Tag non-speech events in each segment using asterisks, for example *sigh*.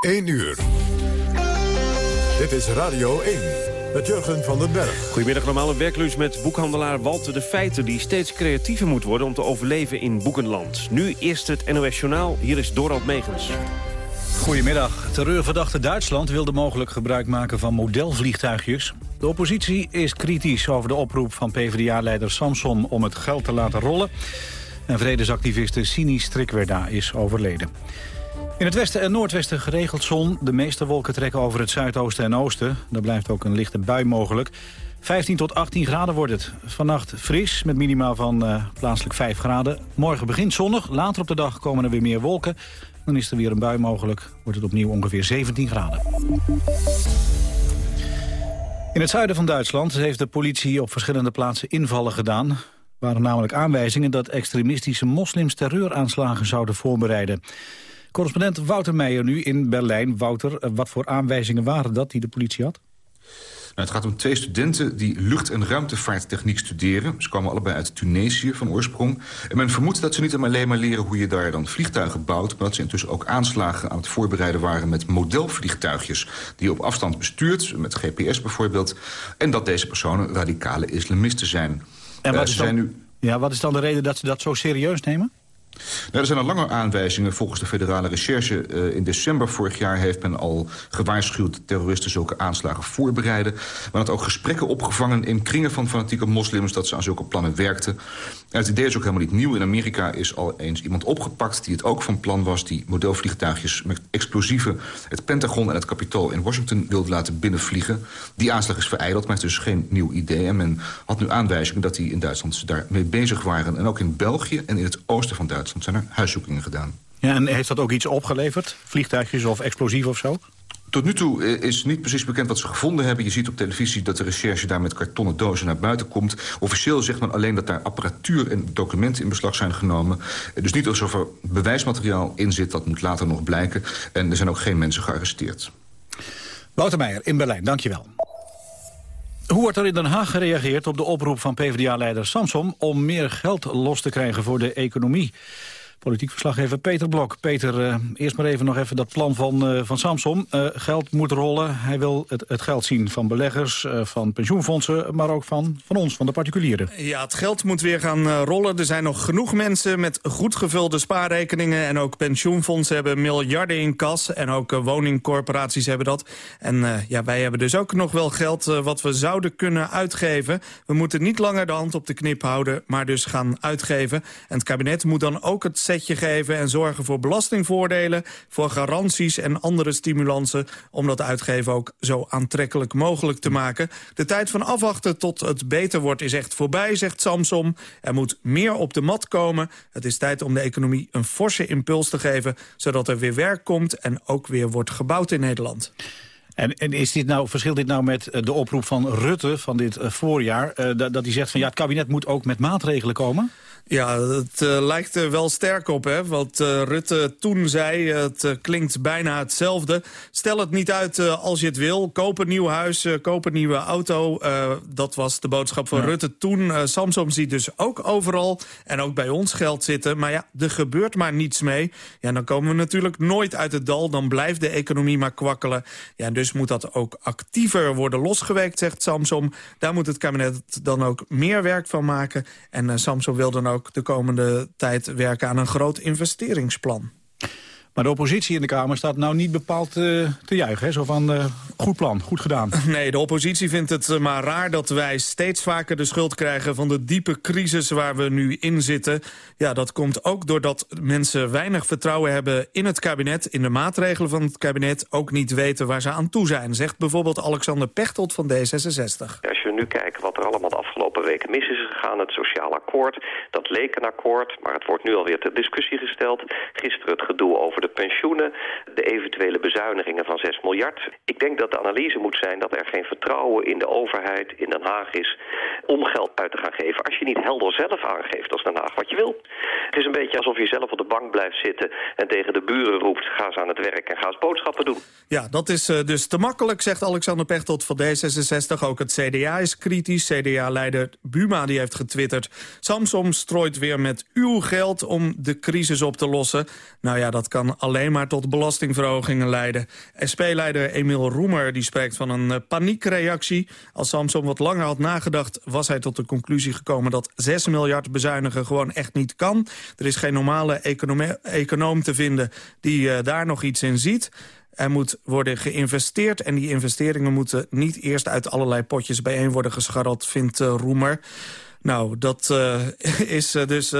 1 uur. Dit is Radio 1 met Jurgen van den Berg. Goedemiddag allemaal, een werklunch met boekhandelaar Walter de Feiten... die steeds creatiever moet worden om te overleven in boekenland. Nu eerst het NOS Journaal, hier is Dorald Megens. Goedemiddag. Terreurverdachte Duitsland wilde mogelijk gebruik maken van modelvliegtuigjes. De oppositie is kritisch over de oproep van PvdA-leider Samson om het geld te laten rollen. En vredesactiviste Sini Strikwerda is overleden. In het westen en noordwesten geregeld zon. De meeste wolken trekken over het zuidoosten en oosten. Er blijft ook een lichte bui mogelijk. 15 tot 18 graden wordt het. Vannacht fris, met minimaal van uh, plaatselijk 5 graden. Morgen begint zonnig, later op de dag komen er weer meer wolken. Dan is er weer een bui mogelijk, wordt het opnieuw ongeveer 17 graden. In het zuiden van Duitsland heeft de politie op verschillende plaatsen invallen gedaan. Er waren namelijk aanwijzingen dat extremistische moslims terreuraanslagen zouden voorbereiden. Correspondent Wouter Meijer nu in Berlijn. Wouter, eh, wat voor aanwijzingen waren dat die de politie had? Nou, het gaat om twee studenten die lucht- en ruimtevaarttechniek studeren. Ze komen allebei uit Tunesië van oorsprong. En men vermoedt dat ze niet alleen maar leren hoe je daar dan vliegtuigen bouwt... maar dat ze intussen ook aanslagen aan het voorbereiden waren met modelvliegtuigjes... die je op afstand bestuurt, met GPS bijvoorbeeld. En dat deze personen radicale islamisten zijn. En wat, uh, is dan, nu... ja, wat is dan de reden dat ze dat zo serieus nemen? Nou, er zijn al lange aanwijzingen. Volgens de federale recherche uh, in december vorig jaar... heeft men al gewaarschuwd dat terroristen zulke aanslagen voorbereiden. Men had ook gesprekken opgevangen in kringen van fanatieke moslims... dat ze aan zulke plannen werkten. Het idee is ook helemaal niet nieuw. In Amerika is al eens iemand opgepakt die het ook van plan was... die modelvliegtuigjes met explosieven het Pentagon en het Capitool in Washington wilde laten binnenvliegen. Die aanslag is verijdeld, maar het is dus geen nieuw idee. En men had nu aanwijzingen dat die in Duitsland daarmee bezig waren. En ook in België en in het oosten van Duitsland zijn er huiszoekingen gedaan. Ja, en heeft dat ook iets opgeleverd? Vliegtuigjes of explosief of zo? Tot nu toe eh, is niet precies bekend wat ze gevonden hebben. Je ziet op televisie dat de recherche daar met kartonnen dozen naar buiten komt. Officieel zegt men alleen dat daar apparatuur en documenten in beslag zijn genomen. Eh, dus niet alsof er bewijsmateriaal in zit, dat moet later nog blijken. En er zijn ook geen mensen gearresteerd. Wouter Meijer in Berlijn, dankjewel. Hoe wordt er in Den Haag gereageerd op de oproep van PvdA-leider Samsom... om meer geld los te krijgen voor de economie? Politiek verslaggever Peter Blok. Peter, uh, eerst maar even nog even dat plan van, uh, van Samsom. Uh, geld moet rollen. Hij wil het, het geld zien van beleggers, van pensioenfondsen... maar ook van, van ons, van de particulieren. Ja, het geld moet weer gaan rollen. Er zijn nog genoeg mensen met goed gevulde spaarrekeningen... en ook pensioenfondsen hebben miljarden in kas... en ook woningcorporaties hebben dat. En ja, wij hebben dus ook nog wel geld wat we zouden kunnen uitgeven. We moeten niet langer de hand op de knip houden, maar dus gaan uitgeven. En het kabinet moet dan ook het setje geven... en zorgen voor belastingvoordelen, voor garanties en andere stimulansen... om dat uitgeven ook zo aantrekkelijk mogelijk te maken. De tijd van afwachten tot het beter wordt is echt voorbij, zegt Samsom. Er moet meer op de mat komen. Het is tijd om de economie een forse impuls te geven... zodat er weer werk komt en ook weer wordt gebouwd in Nederland. En, en is dit nou, verschilt dit nou met eh, de oproep van Rutte van dit eh, voorjaar... Uh, dat, dat hij zegt van ja, het kabinet moet ook met maatregelen komen? Ja, het uh, lijkt er wel sterk op, hè? Wat uh, Rutte toen zei, het uh, klinkt bijna hetzelfde. Stel het niet uit als je het wil. Koop een nieuw huis, koop een nieuwe auto. dat was de boodschap van ja. Rutte toen. Samsung ziet dus ook overal en ook bij ons geld zitten. Maar ja, er gebeurt maar niets mee. Ja, dan komen we natuurlijk nooit uit het dal. Dan blijft de economie maar kwakkelen. Ja, en dus moet dat ook actiever worden losgeweekt, zegt Samsung. Daar moet het kabinet dan ook meer werk van maken. En Samsung wil dan ook ook de komende tijd werken aan een groot investeringsplan. Maar de oppositie in de Kamer staat nou niet bepaald uh, te juichen. Hè? Zo van, uh, goed plan, goed gedaan. *laughs* Nee, de oppositie vindt het maar raar dat wij steeds vaker de schuld krijgen... van de diepe crisis waar we nu in zitten. Ja, dat komt ook doordat mensen weinig vertrouwen hebben in het kabinet... in de maatregelen van het kabinet, ook niet weten waar ze aan toe zijn. Zegt bijvoorbeeld Alexander Pechtold van D66. Als je nu kijkt wat er allemaal de afgelopen weken mis is gegaan... het sociaal akkoord, dat leek een akkoord... maar het wordt nu alweer ter discussie gesteld. Gisteren het gedoe over de pensioenen, de eventuele bezuinigingen van 6 miljard. Ik denk dat de analyse moet zijn dat er geen vertrouwen in de overheid in Den Haag is om geld uit te gaan geven als je niet helder zelf aangeeft als Den Haag wat je wil. Het is een beetje alsof je zelf op de bank blijft zitten en tegen de buren roept ga eens aan het werk en ga eens boodschappen doen. Ja, dat is uh, dus te makkelijk, zegt Alexander Pechtold van D66. Ook het CDA is kritisch. CDA-leider Buma die heeft getwitterd. Samsung strooit weer met uw geld om de crisis op te lossen. Nou ja, dat kan alleen maar tot belastingverhogingen leiden. SP-leider Emiel Roemer die spreekt van een eh, paniekreactie. Als Samson wat langer had nagedacht was hij tot de conclusie gekomen... dat 6 miljard bezuinigen gewoon echt niet kan. Er is geen normale econoom te vinden die uh, daar nog iets in ziet. Er moet worden geïnvesteerd en die investeringen moeten niet eerst uit allerlei potjes bijeen worden gescharreld, vindt uh, Roemer. Nou, dat uh, *laughs* is uh, dus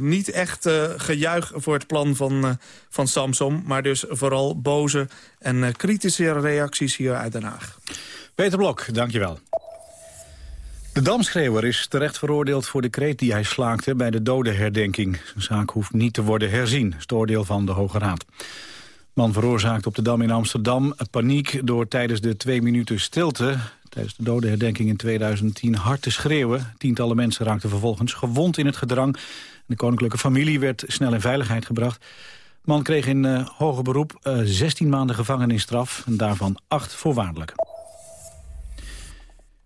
niet echt gejuich voor het plan van, van Samsung... maar dus vooral boze en kritische reacties hier uit Den Haag. Peter Blok, dankjewel. De Damschreeuwer is terecht veroordeeld voor de kreet die hij slaakte bij de dodenherdenking. Zijn zaak hoeft niet te worden herzien, is het oordeel van de Hoge Raad. Man veroorzaakte op de Dam in Amsterdam paniek door tijdens de twee minuten stilte... tijdens de dodenherdenking in 2010 hard te schreeuwen. Tientallen mensen raakten vervolgens gewond in het gedrang. De koninklijke familie werd snel in veiligheid gebracht. Man kreeg in uh, hoger beroep uh, eh, 16 maanden gevangenisstraf... en daarvan acht voorwaardelijk.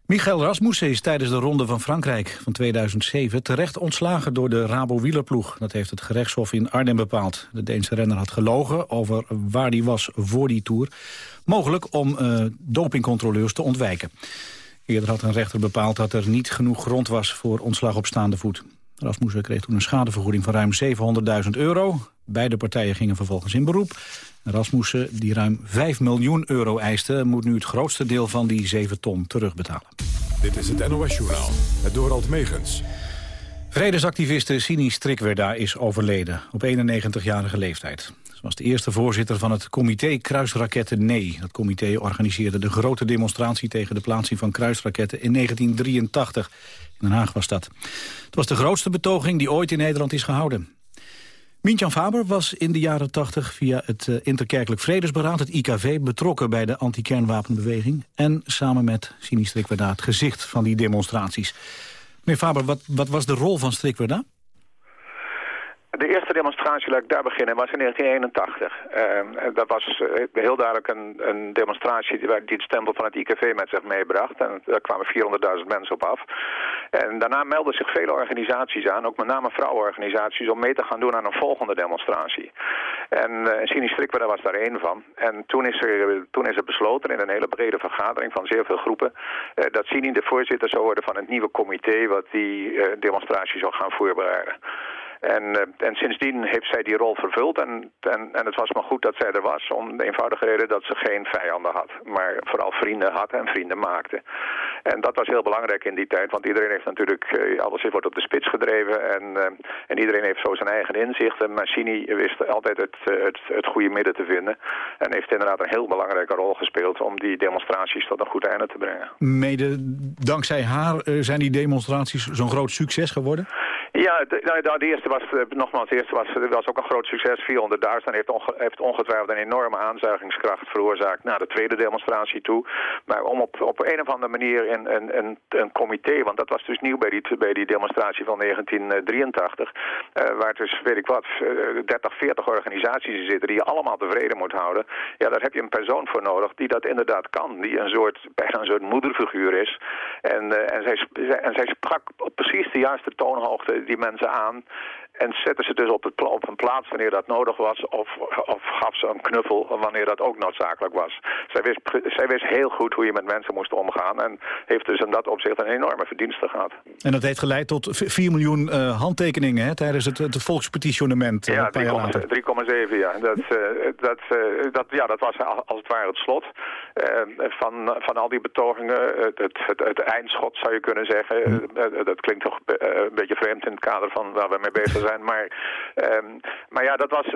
Michael Rasmussen is tijdens de Ronde van Frankrijk van 2007 terecht ontslagen door de Rabo-wielerploeg. Dat heeft het gerechtshof in Arnhem bepaald. De Deense renner had gelogen over waar hij was voor die Tour. Mogelijk om uh, dopingcontroleurs te ontwijken. Eerder had een rechter bepaald dat er niet genoeg grond was voor ontslag op staande voet. Rasmussen kreeg toen een schadevergoeding van ruim 700.000 euro. Beide partijen gingen vervolgens in beroep. Rasmussen, die ruim 5 miljoen euro eiste... moet nu het grootste deel van die 7 ton terugbetalen. Dit is het NOS-journaal, het Dorald Megens. Vredesactiviste Sini Strikwerda is overleden, op 91-jarige leeftijd. Ze was de eerste voorzitter van het comité Kruisraketten Nee. Dat comité organiseerde de grote demonstratie tegen de plaatsing van kruisraketten in 1983. In Den Haag was dat. Het was de grootste betoging die ooit in Nederland is gehouden. Mintjan Faber was in de jaren 80 via het eh, Interkerkelijk Vredesberaad, het IKV, betrokken bij de anti-kernwapenbeweging. En samen met Sini Strikwerda het gezicht van die demonstraties. Meneer Faber, wat, wat was de rol van Strikwerda? De eerste demonstratie, laat ik daar beginnen, was in 1981. Uh, dat was uh, heel duidelijk een, een demonstratie die, die het stempel van het IKV met zich meebracht. En daar kwamen 400.000 mensen op af. En daarna melden zich vele organisaties aan, ook met name vrouwenorganisaties, om mee te gaan doen aan een volgende demonstratie. En uh, Sini Strikweda was daar één van. En toen is, er, toen is er besloten in een hele brede vergadering van zeer veel groepen, uh, dat Sini de voorzitter zou worden van het nieuwe comité wat die demonstratie zou gaan voorbereiden. En, uh, en sindsdien heeft zij die rol vervuld. En, en, en het was maar goed dat zij er was. Om de eenvoudige reden dat ze geen vijanden had. Maar vooral vrienden had en vrienden maakte. En dat was heel belangrijk in die tijd. Want iedereen heeft natuurlijk, uh, alles wordt op de spits gedreven. En, uh, en iedereen heeft zo zijn eigen inzichten. Maar Sini wist altijd het, het, het goede midden te vinden. En heeft inderdaad een heel belangrijke rol gespeeld. Om die demonstraties tot een goed einde te brengen. Mede dankzij haar zijn die demonstraties zo'n groot succes geworden? Ja, de, nou, de eerste was, uh, nogmaals, de eerste was, was ook een groot succes. 400.000 heeft, onge, heeft ongetwijfeld een enorme aanzuigingskracht veroorzaakt naar de tweede demonstratie toe. Maar om op, op een of andere manier een, een, een, een comité, want dat was dus nieuw bij die, bij die demonstratie van 1983, uh, eh, waar dus, weet ik wat, 30, eh, 40 organisaties zitten die je allemaal tevreden moet houden. Ja, daar heb je een persoon voor nodig die dat inderdaad kan. Die een soort, bijna een soort moederfiguur is. En, en, zij, en zij sprak op precies de juiste toonhoogte die mensen aan en zetten ze dus op, het, op een plaats wanneer dat nodig was... Of, of gaf ze een knuffel wanneer dat ook noodzakelijk was. Zij wist, zij wist heel goed hoe je met mensen moest omgaan... en heeft dus in dat opzicht een enorme verdienste gehad. En dat heeft geleid tot 4 miljoen uh, handtekeningen hè, tijdens het, het volkspetitionement. Uh, ja, 3,7 ja. Dat, uh, dat, dat, ja. dat was als het ware het slot van, van al die betogingen. Het, het, het, eindschot zou je kunnen zeggen. Hm. dat klinkt toch een beetje vreemd in het kader van waar we mee bezig zijn Maar, um, maar ja, dat was,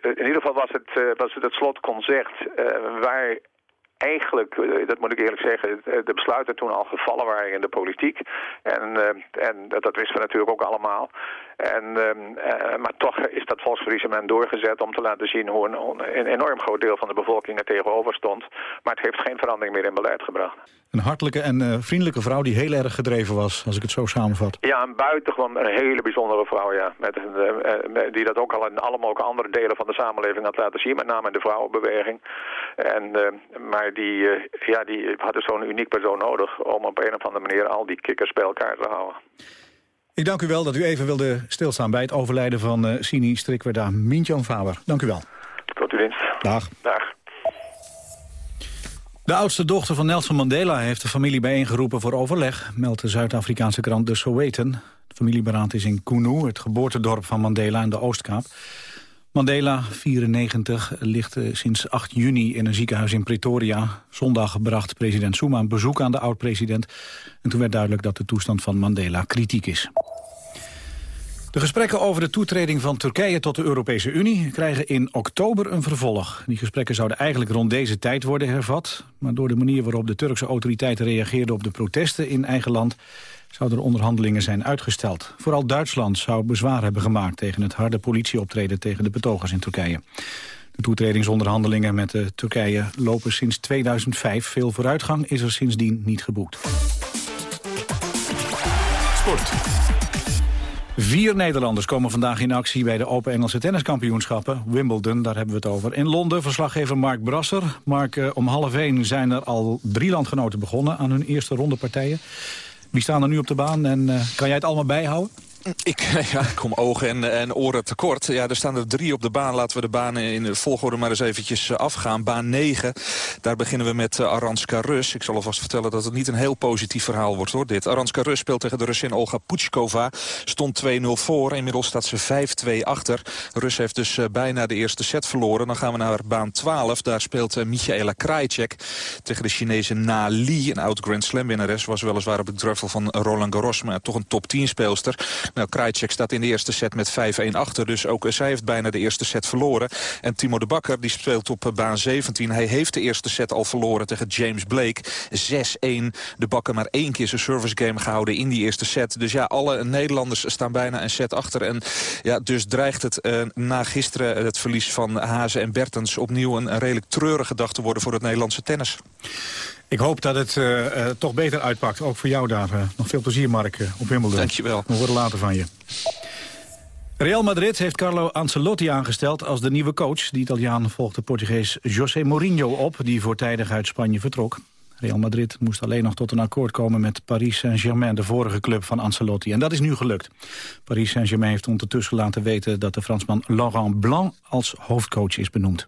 in ieder geval was het, uh, was het, het slotconcert uh, waar eigenlijk, eh, dat moet ik eerlijk zeggen, de besluiten toen al gevallen waren in de politiek. En, uh, en dat wisten we natuurlijk ook allemaal. En, maar toch is dat volksverriezement doorgezet om te laten zien hoe een, een, enorm groot deel van de bevolking er tegenover stond. Maar het heeft geen verandering meer in beleid gebracht. Een hartelijke en vriendelijke vrouw die heel erg gedreven was, als ik het zo samenvat. Ja, een buitengewoon een hele bijzondere vrouw, ja. Met, die dat ook al in allemaal ook andere delen van de samenleving had laten zien, met name in de vrouwenbeweging. En, maar die, ja, die hadden zo'n uniek persoon nodig om op een of andere manier al die kikkers bij elkaar te houden. Ik dank u wel dat u even wilde stilstaan bij het overlijden van uh, Sini Strikwerda Mintjan Faber. Dank u wel. Dag. Dag. De oudste dochter van Nelson Mandela heeft de familie bijeengeroepen voor overleg, meldt de Zuid-Afrikaanse krant De Sowetan. Het familieberaad is in Kunu, het geboortedorp van Mandela in de Oostkaap. Mandela, 94, ligt eh, sinds 8 juni in een ziekenhuis in Pretoria. Zondag bracht president Zuma een bezoek aan de oud-president. En toen werd duidelijk dat de toestand van Mandela kritiek is. De gesprekken over de toetreding van Turkije tot de Europese Unie krijgen in oktober een vervolg. Die gesprekken zouden eigenlijk rond deze tijd worden hervat. Maar door de manier waarop de Turkse autoriteiten reageerden op de protesten in eigen land zouden er onderhandelingen zijn uitgesteld. Vooral Duitsland zou bezwaar hebben gemaakt tegen het harde politieoptreden tegen de betogers in Turkije. De toetredingsonderhandelingen met de Turkije lopen sinds 2005. Veel vooruitgang is er sindsdien niet geboekt. Sport. Vier Nederlanders komen vandaag in actie bij de Open Engelse tenniskampioenschappen. Wimbledon, daar hebben we het over. In Londen verslaggever Mark Brasser. Mark, eh, om half één zijn er al drie landgenoten begonnen aan hun eerste rondepartijen. Wie staan er nu op de baan en uh, kan jij het allemaal bijhouden? *laughs* Ik, kom ogen en, en oren tekort. Ja, er staan er drie op de baan. Laten we de banen in de volgorde maar eens eventjes eh, afgaan. Baan 9, daar beginnen we met uh, Aranska Rus. Ik zal alvast vertellen dat het niet een heel positief verhaal wordt, hoor, dit. Aranska Rus speelt tegen de Russin Olga Puchkova. Stond 2-0 voor. Inmiddels staat ze 5-2 achter. Rus heeft dus uh, bijna de eerste set verloren. Dan gaan we naar baan 12. Daar speelt Michaela Krajicek tegen de Chinese Na Li. Een oud Grand Slam winnares. Was weliswaar op het druffel van Roland Garros. Maar toch een top 10 speelster. Nou, Krajcek staat in de eerste set met 5-1 achter. Dus ook zij heeft bijna de eerste set verloren. En Timo de Bakker die speelt op baan 17. Hij heeft de eerste set al verloren tegen James Blake. 6-1. De Bakker maar één keer zijn service game gehouden in die eerste set. Dus ja, alle Nederlanders staan bijna een set achter. En ja, dus dreigt het uh, na gisteren het verlies van Hazen en Bertens... opnieuw een, een redelijk treurige dag te worden voor het Nederlandse tennis. Ik hoop dat het uh, uh, toch beter uitpakt. Ook voor jou daar. Nog veel plezier, Mark, op Wimbledon. Dankjewel. We horen later van je. Real Madrid heeft Carlo Ancelotti aangesteld als de nieuwe coach. De Italiaan volgt de Portugees José Mourinho op... die voortijdig uit Spanje vertrok. Real Madrid moest alleen nog tot een akkoord komen met Paris Saint-Germain... de vorige club van Ancelotti. En dat is nu gelukt. Paris Saint-Germain heeft ondertussen laten weten... dat de Fransman Laurent Blanc als hoofdcoach is benoemd.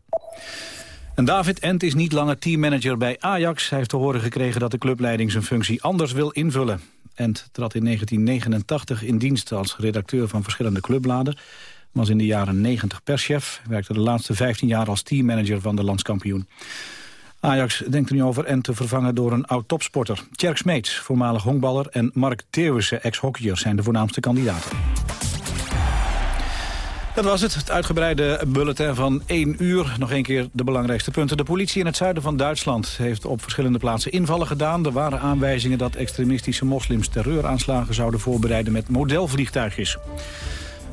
En David Ent is niet langer teammanager bij Ajax. Hij heeft te horen gekregen dat de clubleiding zijn functie anders wil invullen. Ent trad in 1989 in dienst als redacteur van verschillende clubbladen. Was in de jaren 90 perschef. Werkte de laatste 15 jaar als teammanager van de landskampioen. Ajax denkt er nu over Ent te vervangen door een oud-topsporter. Tjerk Smeets, voormalig honkballer, en Mark Theeuwissen, ex-hockeyer, zijn de voornaamste kandidaten. Dat was het, het uitgebreide bulletin van 1 uur. Nog een keer de belangrijkste punten. De politie in het zuiden van Duitsland heeft op verschillende plaatsen invallen gedaan. Er waren aanwijzingen dat extremistische moslims terreuraanslagen zouden voorbereiden met modelvliegtuigjes.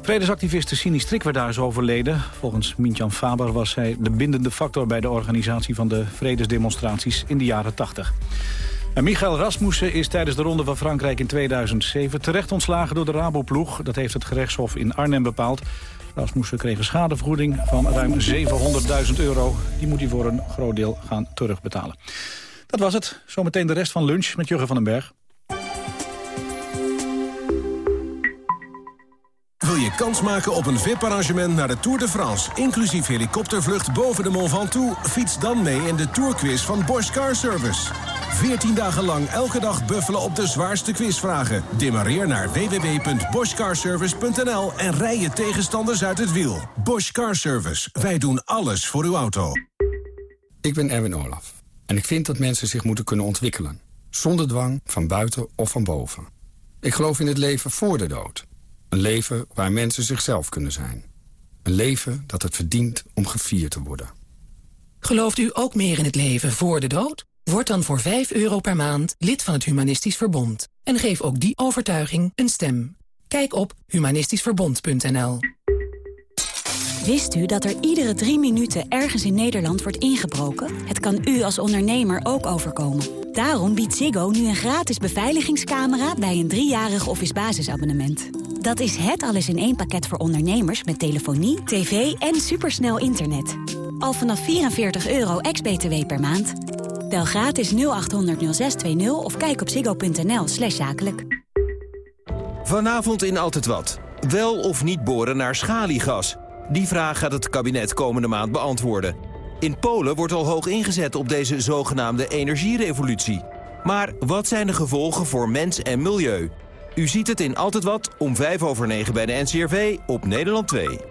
Vredesactiviste Sini Strickwerda is overleden. Volgens Mintjan Faber was hij de bindende factor bij de organisatie van de vredesdemonstraties in de jaren 80. En Michael Rasmussen is tijdens de Ronde van Frankrijk in 2007 terecht ontslagen door de Raboploeg. Dat heeft het gerechtshof in Arnhem bepaald. Rasmussen kreeg een schadevergoeding van ruim 700.000 euro. Die moet hij voor een groot deel gaan terugbetalen. Dat was het. Zometeen de rest van lunch met Jurgen van den Berg. Wil je kans maken op een VIP-arrangement naar de Tour de France... inclusief helikoptervlucht boven de Mont Ventoux? Fiets dan mee in de Tourquiz van Bosch Car Service. 14 dagen lang elke dag buffelen op de zwaarste quizvragen. Demareer naar www.boschcarservice.nl en rij je tegenstanders uit het wiel. Bosch Car Service. Wij doen alles voor uw auto. Ik ben Erwin Olaf. En ik vind dat mensen zich moeten kunnen ontwikkelen. Zonder dwang, van buiten of van boven. Ik geloof in het leven voor de dood. Een leven waar mensen zichzelf kunnen zijn. Een leven dat het verdient om gevierd te worden. Gelooft u ook meer in het leven voor de dood? Word dan voor 5 euro per maand lid van het Humanistisch Verbond. En geef ook die overtuiging een stem. Kijk op humanistischverbond.nl Wist u dat er iedere drie minuten ergens in Nederland wordt ingebroken? Het kan u als ondernemer ook overkomen. Daarom biedt Ziggo nu een gratis beveiligingscamera... bij een driejarig office basisabonnement. Dat is het alles in één pakket voor ondernemers met telefonie, tv en supersnel internet. Al vanaf 44 euro ex-BTW per maand. Bel gratis 0800 0620 of kijk op ziggo.nl slash zakelijk. Vanavond in Altijd Wat. Wel of niet boren naar schaliegas? Die vraag gaat het kabinet komende maand beantwoorden. In Polen wordt al hoog ingezet op deze zogenaamde energierevolutie. Maar wat zijn de gevolgen voor mens en milieu? U ziet het in Altijd Wat om 5 over 9 bij de NCRV op Nederland 2.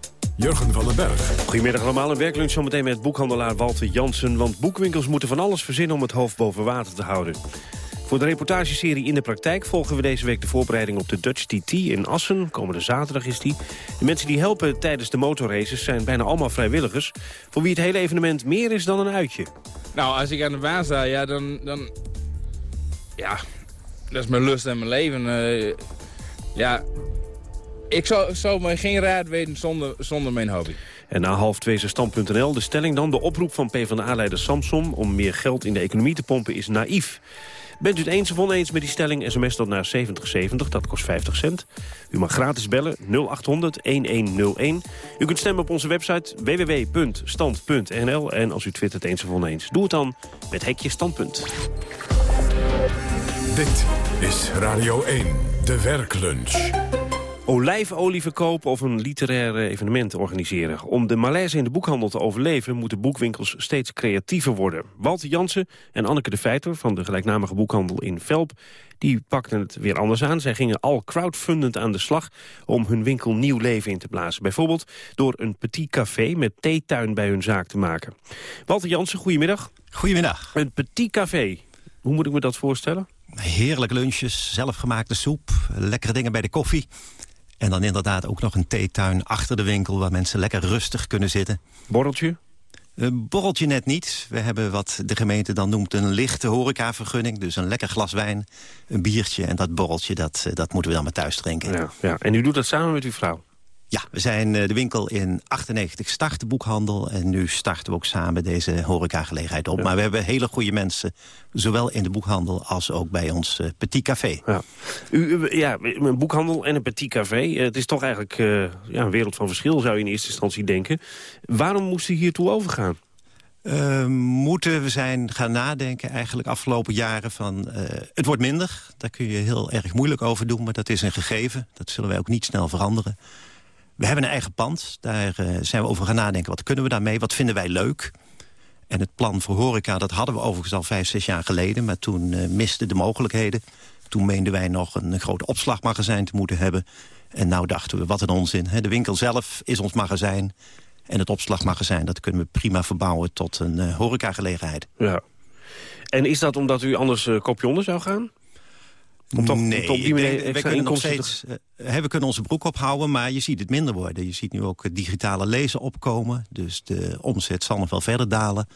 Jurgen van den Berg. Goedemiddag allemaal, een werklunch zometeen met boekhandelaar Walter Jansen. Want boekwinkels moeten van alles verzinnen om het hoofd boven water te houden. Voor de reportageserie In de Praktijk volgen we deze week de voorbereiding op de Dutch TT in Assen. Komende zaterdag is die. De mensen die helpen tijdens de motorraces zijn bijna allemaal vrijwilligers. Voor wie het hele evenement meer is dan een uitje. Nou, als ik aan de baan sta, ja, dan... dan ja, dat is mijn lust en mijn leven. Uh, ja, ik zou, zou me geen raad weten zonder, zonder mijn hobby. En na half twee is stand.nl. De stelling dan, de oproep van PvdA-leider Samson... om meer geld in de economie te pompen is naïef. Bent u het eens of oneens met die stelling? SMS dat naar 7070, dat kost 50 cent. U mag gratis bellen 0800-1101. U kunt stemmen op onze website www.stand.nl. En als u twittert eens of oneens, doe het dan met hekje standpunt. Dit is Radio 1, de werklunch olijfolie verkopen of een literair evenement organiseren. Om de malaise in de boekhandel te overleven... moeten boekwinkels steeds creatiever worden. Walter Jansen en Anneke de Feiter van de gelijknamige boekhandel in Velp... die pakten het weer anders aan. Zij gingen al crowdfundend aan de slag om hun winkel nieuw leven in te blazen. Bijvoorbeeld door een petit café met theetuin bij hun zaak te maken. Walter Jansen, goedemiddag. Goedemiddag. Een petit café, hoe moet ik me dat voorstellen? Heerlijk lunches, zelfgemaakte soep, lekkere dingen bij de koffie. En dan inderdaad ook nog een theetuin achter de winkel... waar mensen lekker rustig kunnen zitten. Borreltje? Een borreltje net niet. We hebben wat de gemeente dan noemt een lichte horecavergunning. Dus een lekker glas wijn, een biertje en dat borreltje... dat, eh, dat moeten we dan maar thuis drinken. Ja, ja. En u doet dat samen met uw vrouw? Ja, we zijn eh, de winkel in 98 start de boekhandel. En nu starten we ook samen deze horecagelegenheid op. Maar we hebben hele goede mensen, zowel in de boekhandel als ook bij ons uh, Petit Café. Ja. U, ja, een boekhandel en een Petit Café. Eh, het is toch eigenlijk ja, een wereld van verschil, zou je in eerste instantie denken. Waarom moest u hiertoe overgaan? Uh, moeten we zijn gaan nadenken eigenlijk afgelopen jaren van... het wordt minder, daar kun je heel erg moeilijk over doen... maar dat is een gegeven, dat zullen wij ook niet snel veranderen. We hebben een eigen pand. Daar uh, zijn we over gaan nadenken. Wat kunnen we daarmee? Wat vinden wij leuk? En het plan voor horeca, dat hadden we overigens al vijf, zes jaar geleden. Maar toen uh, misten de mogelijkheden. Toen meenden wij nog een, groot opslagmagazijn te moeten hebben. En nou dachten we, wat een onzin. Hè? De winkel zelf is ons magazijn. En het opslagmagazijn, dat kunnen we prima verbouwen tot een uh, horecagelegenheid. Ja. En is dat omdat u anders uh, kopje onder zou gaan? Om toch, nee, die manier we kunnen nog steeds, uh, we kunnen onze broek ophouden, maar je ziet het minder worden. Je ziet nu ook het digitale lezen opkomen, dus de omzet zal nog wel verder dalen.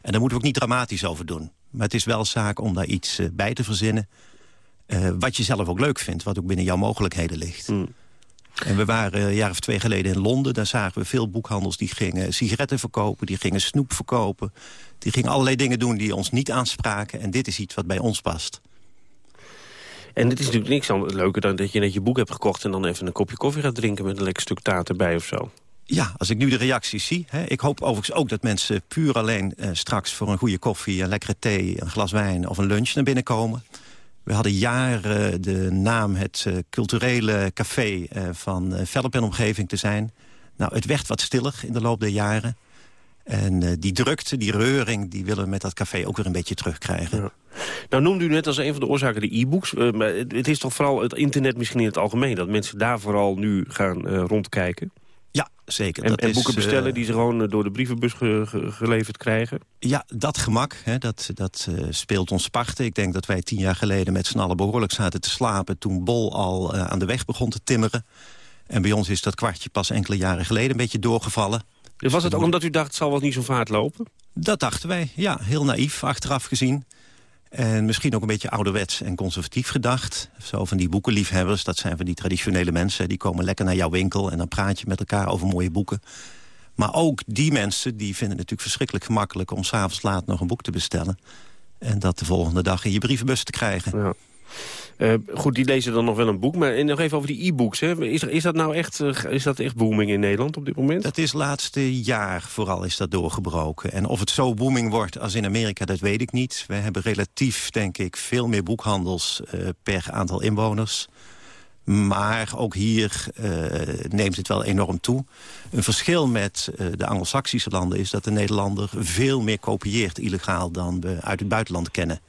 En daar moeten we ook niet dramatisch over doen. Maar het is wel zaak om daar iets uh, bij te verzinnen... Uh, wat je zelf ook leuk vindt, wat ook binnen jouw mogelijkheden ligt. Mm. En we waren een jaar of twee geleden in Londen. Daar zagen we veel boekhandels die gingen sigaretten verkopen... die gingen snoep verkopen. Die gingen allerlei dingen doen die ons niet aanspraken. En dit is iets wat bij ons past. En het is natuurlijk niks anders leuker dan dat je net je boek hebt gekocht... en dan even een kopje koffie gaat drinken met een lekker stuk taart erbij of zo. Ja, als ik nu de reacties zie. Hè, ik hoop overigens ook dat mensen puur alleen eh, straks voor een goede koffie... een lekkere thee, een glas wijn of een lunch naar binnen komen. We hadden jaren de naam het uh, culturele café uh, van uh, en omgeving te zijn. Nou, het werd wat stiller in de loop der jaren. En uh, die drukte, die reuring, die willen we met dat café ook weer een beetje terugkrijgen. Ja. Nou noemde u net als een van de oorzaken de e-books. Uh, maar het is toch vooral het internet misschien in het algemeen... dat mensen daar vooral nu gaan uh, rondkijken? Ja, zeker. En, dat en boeken bestellen die ze gewoon door de brievenbus ge ge geleverd krijgen? Ja, dat gemak, hè, dat, dat speelt ons parten. Ik denk dat wij tien jaar geleden met z'n allen behoorlijk zaten te slapen... toen Bol al aan de weg begon te timmeren. En bij ons is dat kwartje pas enkele jaren geleden een beetje doorgevallen. Dus was het ook omdat u dacht, het zal wel niet zo vaart lopen? Dat dachten wij, ja. Heel naïef, achteraf gezien. En misschien ook een beetje ouderwets en conservatief gedacht. Zo van die boekenliefhebbers, dat zijn van die traditionele mensen. Die komen lekker naar jouw winkel en dan praat je met elkaar over mooie boeken. Maar ook die mensen, die vinden het natuurlijk verschrikkelijk gemakkelijk... om s'avonds laat nog een boek te bestellen. En dat de volgende dag in je brievenbus te krijgen. Ja. Uh, goed, die lezen dan nog wel een boek. Maar nog even over die e-books. Is, is dat nou echt, uh, is dat echt booming in Nederland op dit moment? Dat is laatste jaar vooral is dat doorgebroken. En of het zo booming wordt als in Amerika, dat weet ik niet. We hebben relatief, denk ik, veel meer boekhandels uh, per aantal inwoners. Maar ook hier neemt het wel enorm toe. Een verschil met de Anglo-Saxische landen is dat de Nederlander veel meer kopieert illegaal dan we uit het buitenland kennen.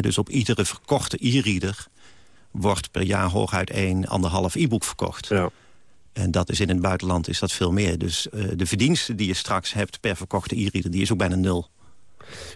Dus op iedere verkochte e-reader wordt per jaar hooguit één, anderhalf e-book verkocht. Ja. En dat is in het buitenland is dat veel meer. Dus uh, de verdiensten die je straks hebt per verkochte e-reader... die is ook bijna nul.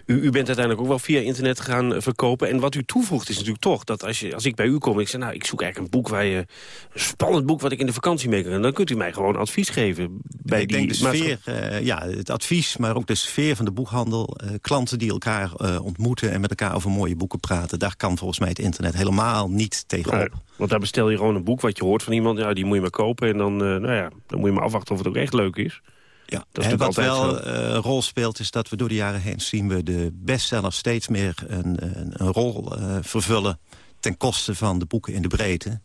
U, u, bent uiteindelijk ook wel via internet gaan verkopen. En wat u toevoegt is natuurlijk toch dat als, je, als ik bij u kom... ik zeg, nou, ik zoek eigenlijk een boek waar je... een spannend boek wat ik in de vakantie mee kan... dan kunt u mij gewoon advies geven. Bij ik die denk de sfeer, uh, ja, het advies, maar ook de sfeer van de boekhandel. Uh, klanten die elkaar uh, ontmoeten en met elkaar over mooie boeken praten. Daar kan volgens mij het internet helemaal niet tegenop. Nee, want daar bestel je gewoon een boek wat je hoort van iemand. Ja, die moet je maar kopen. En dan, nou ja, dan moet je maar afwachten of het ook echt leuk is. Ja, en wat wel een uh, rol speelt is dat we door de jaren heen zien we de bestsellers steeds meer een, een, een rol uh, vervullen ten koste van de boeken in de breedte.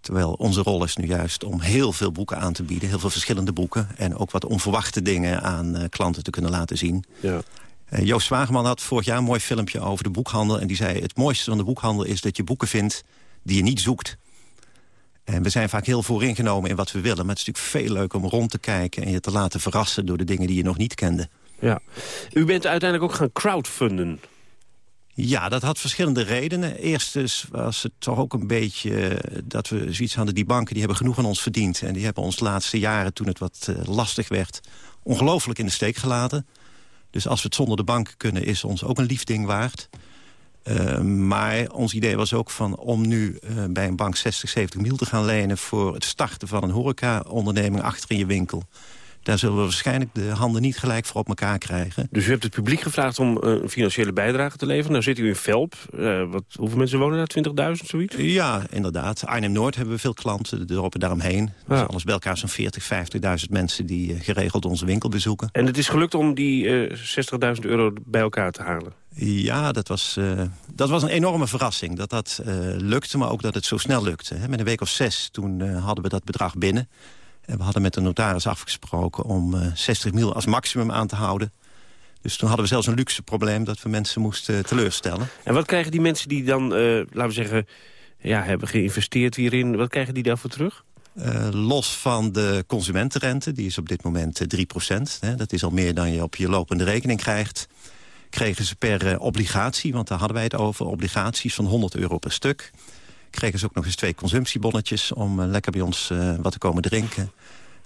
Terwijl onze rol is nu juist om heel veel boeken aan te bieden. Heel veel verschillende boeken. En ook wat onverwachte dingen aan uh, klanten te kunnen laten zien. Ja. Uh, Joost Zwageman had vorig jaar een mooi filmpje over de boekhandel. En die zei, het mooiste van de boekhandel is dat je boeken vindt die je niet zoekt. En we zijn vaak heel vooringenomen in wat we willen. Maar het is natuurlijk veel leuker om rond te kijken... en je te laten verrassen door de dingen die je nog niet kende. Ja. U bent uiteindelijk ook gaan crowdfunden. Ja, dat had verschillende redenen. Eerst dus was het toch ook een beetje eh, dat we zoiets hadden... die banken die hebben genoeg aan ons verdiend. En die hebben ons de laatste jaren, toen het wat uh, lastig werd... ongelooflijk in de steek gelaten. Dus als we het zonder de bank kunnen, is ons ook een lief ding waard. Uh, maar ons idee was ook van om nu uh, bij een bank 60, 70 mil te gaan lenen... voor het starten van een horeca-onderneming achter in je winkel. Daar zullen we waarschijnlijk de handen niet gelijk voor op elkaar krijgen. Dus u hebt het publiek gevraagd om uh, een financiële bijdrage te leveren. Nou zit u in Velp. wat, hoeveel mensen wonen daar? 20.000, zoiets? Ja, inderdaad. Arnhem-Noord hebben we veel klanten, de dorpen daaromheen. Ja. Dus alles bij elkaar zo'n 40, 50.000 mensen die geregeld onze winkel bezoeken. En het is gelukt om die 60.000 euro bij elkaar te halen? Ja, dat was, uh, dat was een enorme verrassing. Dat dat uh, lukte, maar ook dat het zo snel lukte. Hè. Met een week of zes, toen uh, hadden we dat bedrag binnen. We hadden met de notaris afgesproken om 60 mil als maximum aan te houden. Dus toen hadden we zelfs een luxe probleem dat we mensen moesten teleurstellen. En wat krijgen die mensen die dan, laten we zeggen, ja, hebben geïnvesteerd hierin... wat krijgen die daarvoor terug? los van de consumentenrente, die is op dit moment 3 procent. Dat is al meer dan je op je lopende rekening krijgt kregen ze per uh, obligatie, want daar hadden wij het over... obligaties van 100 euro per stuk. Kregen ze ook nog eens twee consumptiebonnetjes... om uh, lekker bij ons uh, wat te komen drinken.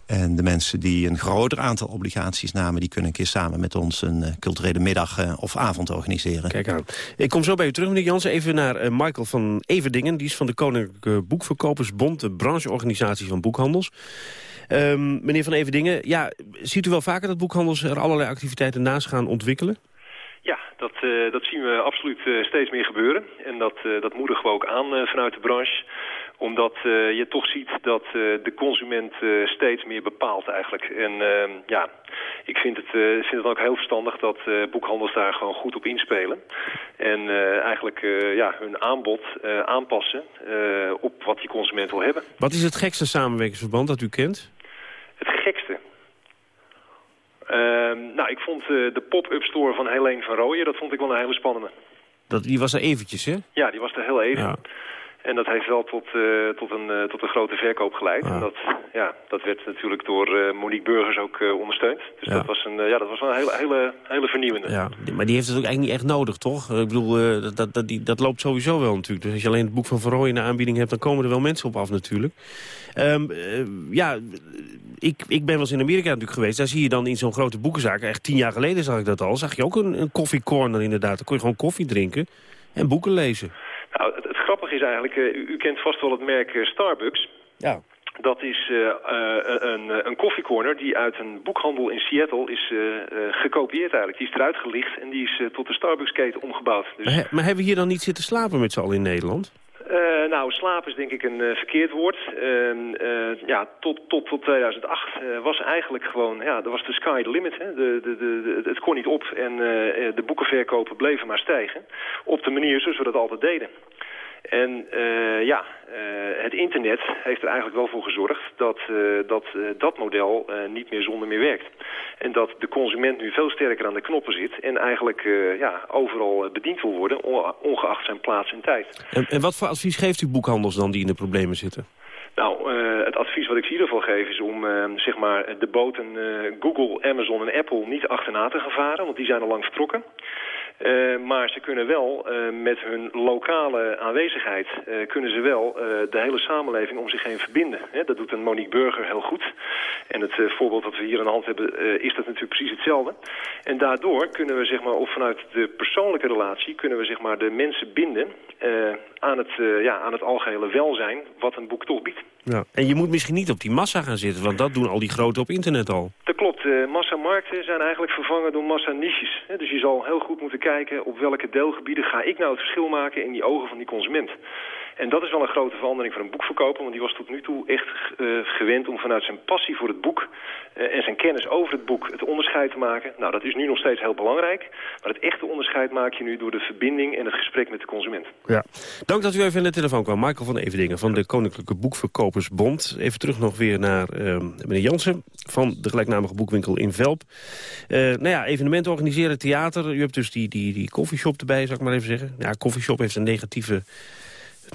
En de mensen die een groter aantal obligaties namen... die kunnen een keer samen met ons een culturele middag of avond organiseren. Kijk aan. Ik kom zo bij u terug, meneer Jansen. Even naar Michael van Everdingen. Die is van de Koninklijke Boekverkopersbond... de brancheorganisatie van boekhandels. Um, meneer van Everdingen, ja, ziet u wel vaker dat boekhandels... er allerlei activiteiten naast gaan ontwikkelen? Ja, dat, uh, dat zien we absoluut uh, steeds meer gebeuren. En dat, uh, dat moedigen we ook aan vanuit de branche omdat je toch ziet dat de consument steeds meer bepaalt eigenlijk. En ehm, ja, ik vind het, vind het ook heel verstandig dat boekhandels daar gewoon goed op inspelen. En eigenlijk ja, hun aanbod aanpassen op wat die consument wil hebben. Wat is het gekste samenwerkingsverband dat u kent? Het gekste? Uh, nou, ik vond uh, de pop-up store van Helene van Rooyen, dat vond ik wel een hele spannende. Dat, die was er eventjes, hè? Ja, die was er heel even. Ja. En dat heeft wel tot, uh, tot, een, uh, tot een grote verkoop geleid. Ja. En dat, ja, dat werd natuurlijk door uh, Monique Burgers ook ondersteund. Dus ja. dat was een, ja, dat was wel een hele, hele, hele vernieuwende. Ja, maar die heeft het ook eigenlijk niet echt nodig, toch? Ik bedoel, dat, dat, die, dat loopt sowieso wel natuurlijk. Dus als je alleen het boek van Rooyen in de aanbieding hebt... dan komen er wel mensen op af natuurlijk. Um, ja, ik, ik ben wel eens in Amerika natuurlijk geweest. Daar zie je dan in zo'n grote boekenzaak... echt tien jaar geleden zag ik dat al. Zag je ook een, een koffiecorner inderdaad. Dan kon je gewoon koffie drinken en boeken lezen. Nou, het, het grappige is eigenlijk... Uh, u, u, kent vast wel het merk uh, Starbucks. Ja. Dat is uh, een, een koffiecorner die uit een boekhandel in Seattle is gekopieerd eigenlijk. Die is eruit gelicht en die is tot de Starbucks-keten omgebouwd. Dus... Maar, he, maar, hebben we hier dan niet zitten slapen met z'n allen in Nederland? Uh, nou slaap is denk ik een verkeerd woord. Ehm, ja, tot, tot, tot 2008 was eigenlijk gewoon, ja, dat was de sky the limit. Hè. De, de, de, het kon niet op en de boekenverkopen bleven maar stijgen. Op de manier zoals we dat altijd deden. En uh, ja, uh, het internet heeft er eigenlijk wel voor gezorgd dat uh, dat, dat model niet meer zonder meer werkt. En dat de consument nu veel sterker aan de knoppen zit en eigenlijk ja, overal bediend wil worden, ongeacht zijn plaats en tijd. En, en wat voor advies geeft u boekhandels dan die in de problemen zitten? Nou, uh, het advies wat ik in ieder geval geef is om uh, zeg maar de boten uh, Google, Amazon en Apple niet achterna te gaan varen, want die zijn al lang vertrokken. Uh, maar ze kunnen wel uh, met hun lokale aanwezigheid... Uh, kunnen ze wel de hele samenleving om zich heen verbinden. Hè? Dat doet een Monique Burger heel goed. En het voorbeeld dat we hier aan de hand hebben... is dat natuurlijk precies hetzelfde. En daardoor kunnen we zeg maar, of vanuit de persoonlijke relatie... kunnen we zeg maar, de mensen binden aan, het, ja, aan het algehele welzijn... wat een boek toch biedt. Ja. En je moet misschien niet op die massa gaan zitten... want dat doen al die grote op internet al. Dat klopt. massamarkten zijn eigenlijk vervangen door massa-niches. Dus je zal heel goed moeten kijken op welke deelgebieden ga ik nou het verschil maken in die ogen van die consument. En dat is wel een grote verandering voor een boekverkoper, want die was tot nu toe echt uh, gewend om vanuit zijn passie voor het boek uh, en zijn kennis over het boek het onderscheid te maken. Nou, dat is nu nog steeds heel belangrijk, maar het echte onderscheid maak je nu door de verbinding en het gesprek met de consument. Ja. Dank dat u even in de telefoon kwam. Michael van Everdingen van de Koninklijke Boekverkopersbond. Even terug nog weer naar uh, meneer Jansen van de gelijknamige boekwinkel in Velp. nou ja, evenementen organiseren, theater. U hebt dus die, die, die koffieshop erbij, zou ik maar even zeggen. Ja, koffieshop heeft een negatieve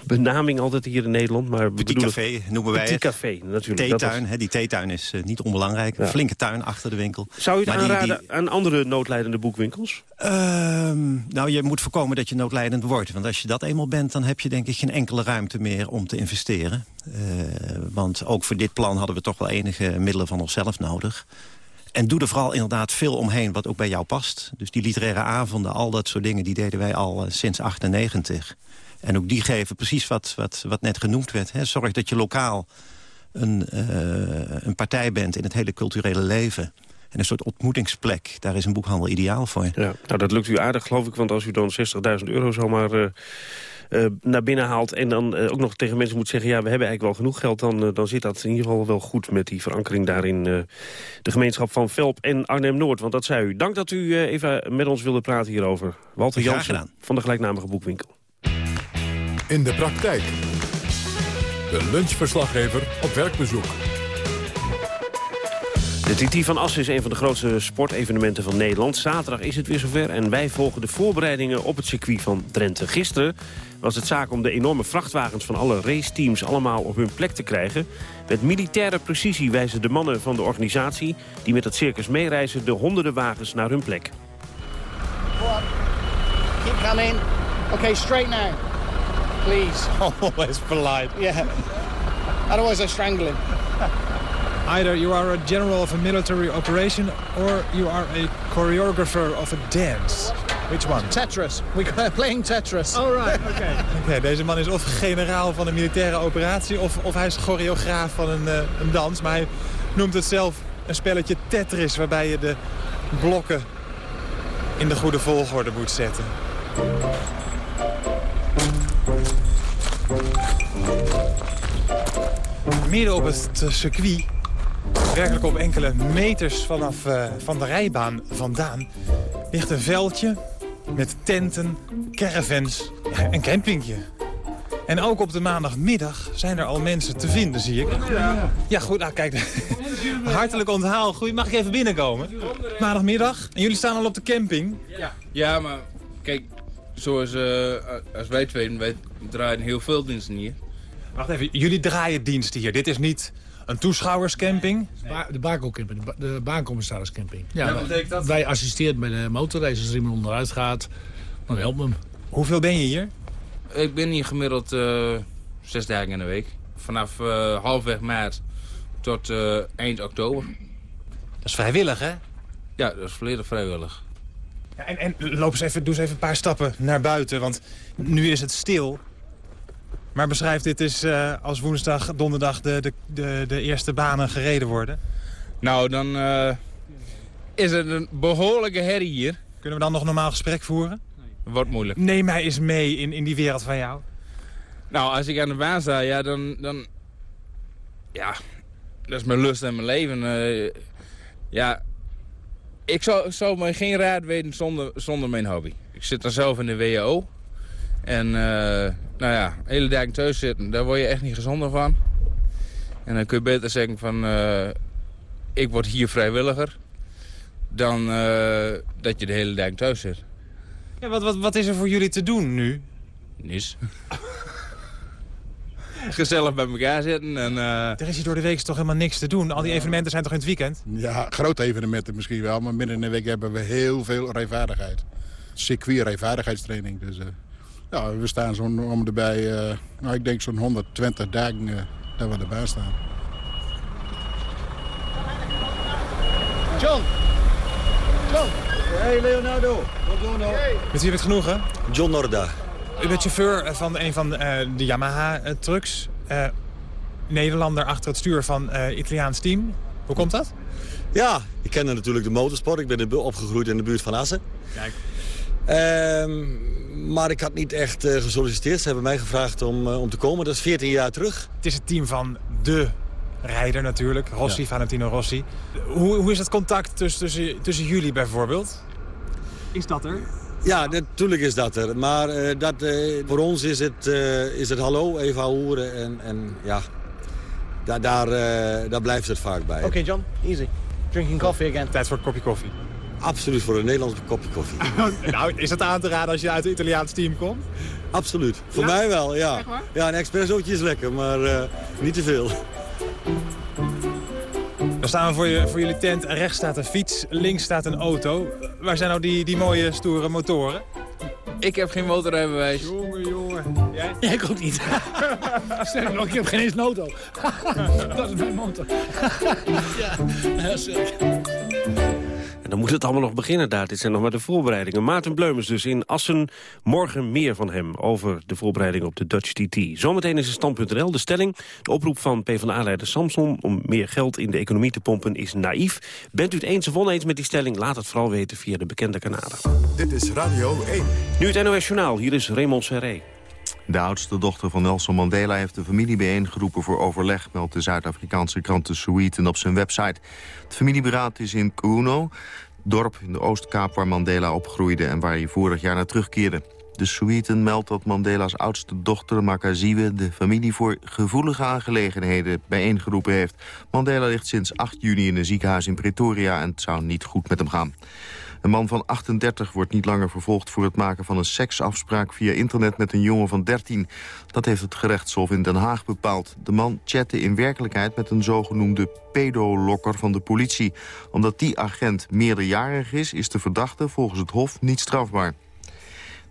benaming altijd hier in Nederland. Maar Petit café noemen wij Petit café, natuurlijk. Theetuin, is... die theetuin is uh, niet onbelangrijk. Een flinke tuin achter de winkel. Zou je het maar aanraden die, die... aan andere noodlijdende boekwinkels? Uh, nou, je moet voorkomen dat je noodlijdend wordt. Want als je dat eenmaal bent, dan heb je denk ik geen enkele ruimte meer om te investeren. Uh, want ook voor dit plan hadden we toch wel enige middelen van onszelf nodig. En doe er vooral inderdaad veel omheen wat ook bij jou past. Dus die literaire avonden, al dat soort dingen, die deden wij al uh, sinds 98. En ook die geven precies wat, wat, wat net genoemd werd. Hè. Zorg dat je lokaal een, uh, een partij bent in het hele culturele leven. En een soort ontmoetingsplek, daar is een boekhandel ideaal voor. Ja, nou, dat lukt u aardig, geloof ik. Want als u dan 60.000 euro zomaar uh, uh, naar binnen haalt... en dan ook nog tegen mensen moet zeggen... ja, we hebben eigenlijk wel genoeg geld... dan, dan zit dat in ieder geval wel goed met die verankering daarin... de gemeenschap van Velp en Arnhem-Noord. Want dat zei u. Dank dat u even met ons wilde praten hierover. Walter Jansen van de gelijknamige boekwinkel in de praktijk. De lunchverslaggever op werkbezoek. De TT van Assen is een van de grootste sportevenementen van Nederland. Zaterdag is het weer zover en wij volgen de voorbereidingen op het circuit van Drenthe. Gisteren was het zaak om de enorme vrachtwagens van alle raceteams allemaal op hun plek te krijgen. Met militaire precisie wijzen de mannen van de organisatie die met het circus meereizen de honderden wagens naar hun plek. Keep coming. Okay, straight now. Please. *laughs* Always polite. Yeah. Otherwise I strangle him. *laughs* Either you are a general of a military operation or you are a choreographer of a dance. Which one? Tetris. We're *laughs* playing Tetris. All right, okay. okay. Deze man is of generaal van een militaire operatie... of, of hij is choreograaf van een, uh, een dans. Maar hij noemt het zelf een spelletje Tetris... waarbij je de blokken in de goede volgorde moet zetten. Midden op het circuit, werkelijk op enkele meters vanaf uh, van de rijbaan vandaan... ligt een veldje met tenten, caravans en campingje. En ook op de maandagmiddag zijn er al mensen te vinden, zie ik. Ja, goed. Nou, kijk. *laughs* Hartelijk onthaal. Goed, mag ik even binnenkomen? Maandagmiddag. En jullie staan al op de camping? Ja, ja maar kijk, zoals uh, als wij twee, wij draaien heel veel diensten hier. Wacht even, jullie draaien diensten hier. Dit is niet een toeschouwerscamping? Nee. De baankomcamping, de baancommissariscamping. Ja, ja, wat betekent dat? Wij assisteren bij de motorrace. Als er iemand onderuit gaat, dan helpen we hem. Hoeveel ben je hier? Ik ben hier gemiddeld uh, zes dagen in de week. Vanaf uh, halfweg maart tot uh, eind oktober. Dat is vrijwillig, hè? Ja, dat is volledig vrijwillig. Ja, en, en loop eens even, doe eens even een paar stappen naar buiten, want nu is het stil. Maar beschrijf dit eens uh, als woensdag, donderdag de, de, de, de, eerste banen gereden worden. Nou, dan uh, is het een behoorlijke herrie hier. Kunnen we dan nog normaal gesprek voeren? Wordt moeilijk. Neem mij eens mee in, in die wereld van jou. Nou, als ik aan de baan sta, ja, dan... dan ja, dat is mijn lust en mijn leven. Uh, ja, ik zou, zou me geen raad weten zonder, zonder mijn hobby. Ik zit er zelf in de WHO. En uh, nou ja, hele dag thuis zitten, daar word je echt niet gezonder van. En dan kun je beter zeggen van, uh, ik word hier vrijwilliger... dan uh, dat je de hele dag thuis zit. Ja, wat, wat, wat is er voor jullie te doen nu? Niets. Gezellig bij elkaar zitten. En, uh... Er is hier door de week toch helemaal niks te doen? Al die evenementen zijn toch in het weekend? Ja, grote evenementen misschien wel. Maar midden in de week hebben we heel veel rijvaardigheid. Circuit rijvaardigheidstraining. Dus uh, ja, we staan zo'n om erbij, uh, nou, ik denk zo'n 120 dagen dat we erbij staan. John! John! Hey Leonardo, buongiorno. Met wie heb het genoegen? John Norda. U bent chauffeur van een van uh, de Yamaha-trucks. Uh, Nederlander achter het stuur van uh, Italiaans team. Hoe komt dat? Ja, ik kende natuurlijk de motorsport. Ik ben opgegroeid in de buurt van Assen. Kijk. Maar ik had niet echt gesolliciteerd. Ze hebben mij gevraagd om, om te komen. Dat is 14 jaar terug. Het is het team van de rijder natuurlijk. Rossi, ja. Valentino Rossi. Hoe, hoe is het contact tussen, tussen, tussen jullie bijvoorbeeld? Is dat er? Ja, natuurlijk is dat er. Maar uh, dat, uh, voor ons is het, uh, is het hallo, even horen. En, en ja, da daar, daar blijft het vaak bij. Oké, okay, John, easy. Drinking coffee again. Tijd voor een kopje koffie. Absoluut, voor een Nederlandse kopje koffie. *laughs* nou, is dat aan te raden als je uit het Italiaans team komt? Absoluut. Voor ja? mij wel, ja. Ja, een espressootje is lekker, maar niet te veel. Dan staan we voor, je, voor jullie tent. Rechts staat een fiets, links staat een auto. Waar zijn nou die, die mooie, stoere motoren? Ik heb geen motorrijbewijs. Jongen, jongen. Jij? Ja, ik ook niet. *laughs* Sterker nog, ik heb geen eens een auto. *laughs* Dat is mijn motor. ja, ja, zeker. Dan moet het allemaal nog beginnen daar. Dit zijn nog maar de voorbereidingen. Maarten Bleumers dus in Assen. Morgen meer van hem over de voorbereiding op de Dutch TT. Zometeen is het stand.nl de stelling. De oproep van PvdA-leider Samson om meer geld in de economie te pompen is naïef. Bent u het eens of oneens met die stelling? Laat het vooral weten via de bekende kanalen. Dit is Radio 1. Nu het NOS Journaal. Hier is Raymond Serré. De oudste dochter van Nelson Mandela heeft de familie bijeengeroepen voor overleg... meldt de Zuid-Afrikaanse krant The Sweeten op zijn website. Het familieberaad is in Kuno, dorp in de Oostkaap waar Mandela opgroeide... en waar hij vorig jaar naar terugkeerde. De Sweeten meldt dat Mandela's oudste dochter Makaziwe... de familie voor gevoelige aangelegenheden bijeengeroepen heeft. Mandela ligt sinds 8 juni in een ziekenhuis in Pretoria... en het zou niet goed met hem gaan. Een man van 38 wordt niet langer vervolgd voor het maken van een seksafspraak via internet met een jongen van 13. Dat heeft het gerechtshof in Den Haag bepaald. De man chatte in werkelijkheid met een zogenoemde pedolokker van de politie. Omdat die agent meerderjarig is, is de verdachte volgens het hof niet strafbaar.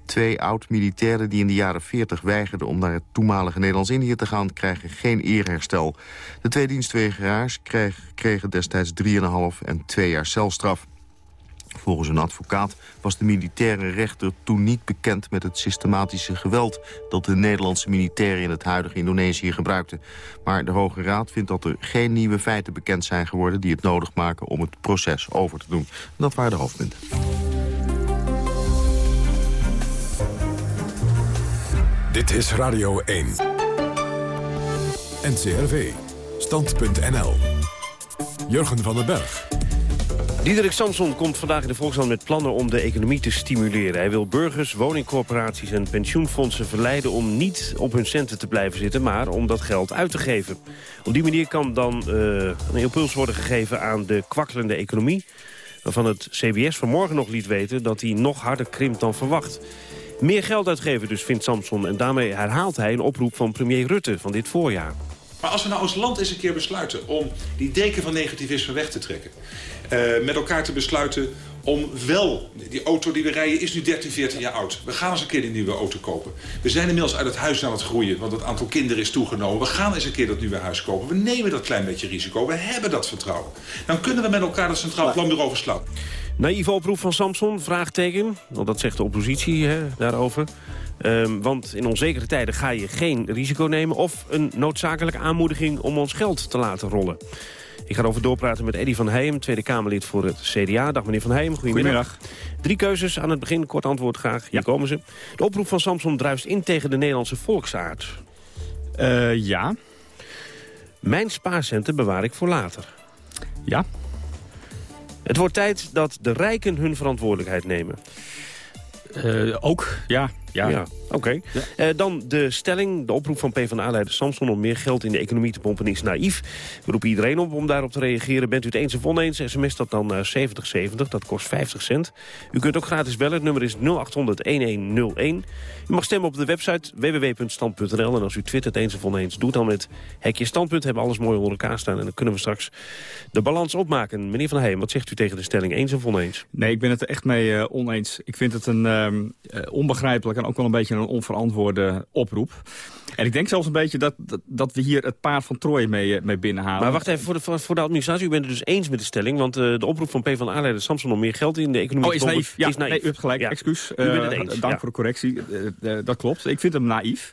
Twee oud-militairen die in de jaren 40 weigerden om naar het toenmalige Nederlands-Indië te gaan, krijgen geen eerherstel. De twee dienstwegeraars kregen destijds 3,5 en 2 jaar celstraf. Volgens een advocaat was de militaire rechter toen niet bekend met het systematische geweld dat de Nederlandse militairen in het huidige Indonesië gebruikten. Maar de Hoge Raad vindt dat er geen nieuwe feiten bekend zijn geworden die het nodig maken om het proces over te doen. Dat waren de hoofdpunten. Dit is Radio 1. NCRV. Stand.nl. Jurgen van den Berg. Diederik Samson komt vandaag in de Volkskrant met plannen om de economie te stimuleren. Hij wil burgers, woningcorporaties en pensioenfondsen verleiden om niet op hun centen te blijven zitten, maar om dat geld uit te geven. Op die manier kan dan uh, een impuls worden gegeven aan de kwakkelende economie, waarvan het CBS vanmorgen nog liet weten dat die nog harder krimpt dan verwacht. Meer geld uitgeven dus, vindt Samson. En daarmee herhaalt hij een oproep van premier Rutte van dit voorjaar. Maar als we nou als land eens een keer besluiten om die deken van negativisme weg te trekken... Uh, met elkaar te besluiten om wel... Die auto die we rijden is nu 13, 14 jaar oud. We gaan eens een keer die nieuwe auto kopen. We zijn inmiddels uit het huis aan het groeien, want het aantal kinderen is toegenomen. We gaan eens een keer dat nieuwe huis kopen. We nemen dat klein beetje risico. We hebben dat vertrouwen. Dan kunnen we met elkaar dat Centraal Planbureau verslaan. Naïeve oproep van Samson, vraagteken. Want dat zegt de oppositie hè, daarover. Um, want in onzekere tijden ga je geen risico nemen... of een noodzakelijke aanmoediging om ons geld te laten rollen. Ik ga erover doorpraten met Eddy van Heijem, Tweede Kamerlid voor het CDA. Dag meneer van Heijem, goedemiddag. goedemiddag. Drie keuzes aan het begin, kort antwoord graag. Hier komen ze. De oproep van Samson druist in tegen de Nederlandse volksaard. ja. Mijn spaarcenten bewaar ik voor later. Ja. Het wordt tijd dat de rijken hun verantwoordelijkheid nemen. ook, ja. Ja, oké. Eh, dan de stelling, de oproep van PvdA-leider Samson... om meer geld in de economie te pompen is naïef. We roepen iedereen op om daarop te reageren. Bent u het eens of oneens, sms dat dan naar 7070, dat kost 50 cent. U kunt ook gratis bellen, het nummer is 0800-1101. U mag stemmen op de website www.stand.nl. En als u twittert eens of oneens, doe het dan met hekje standpunt. Hebben alles mooi onder elkaar staan en dan kunnen we straks de balans opmaken. Meneer Van Heijen, wat zegt u tegen de stelling, eens of oneens? Nee, ik ben het er echt mee uh, oneens. Ik vind het een uh, onbegrijpelijk en ook wel een beetje een onverantwoorde oproep. En ik denk zelfs een beetje dat, dat, dat we hier het paard van Troje mee, eh, mee binnenhalen. Maar wacht even, voor de, voor de administratie, u bent het dus eens met de stelling... want uh, de oproep van PvdA-leider Samson om meer geld in de economie... Oh, is naïef. Ja, is naïef. Nee, u hebt gelijk, ja. excuus. Uh, dank voor de correctie. dat klopt. Ik vind hem naïef.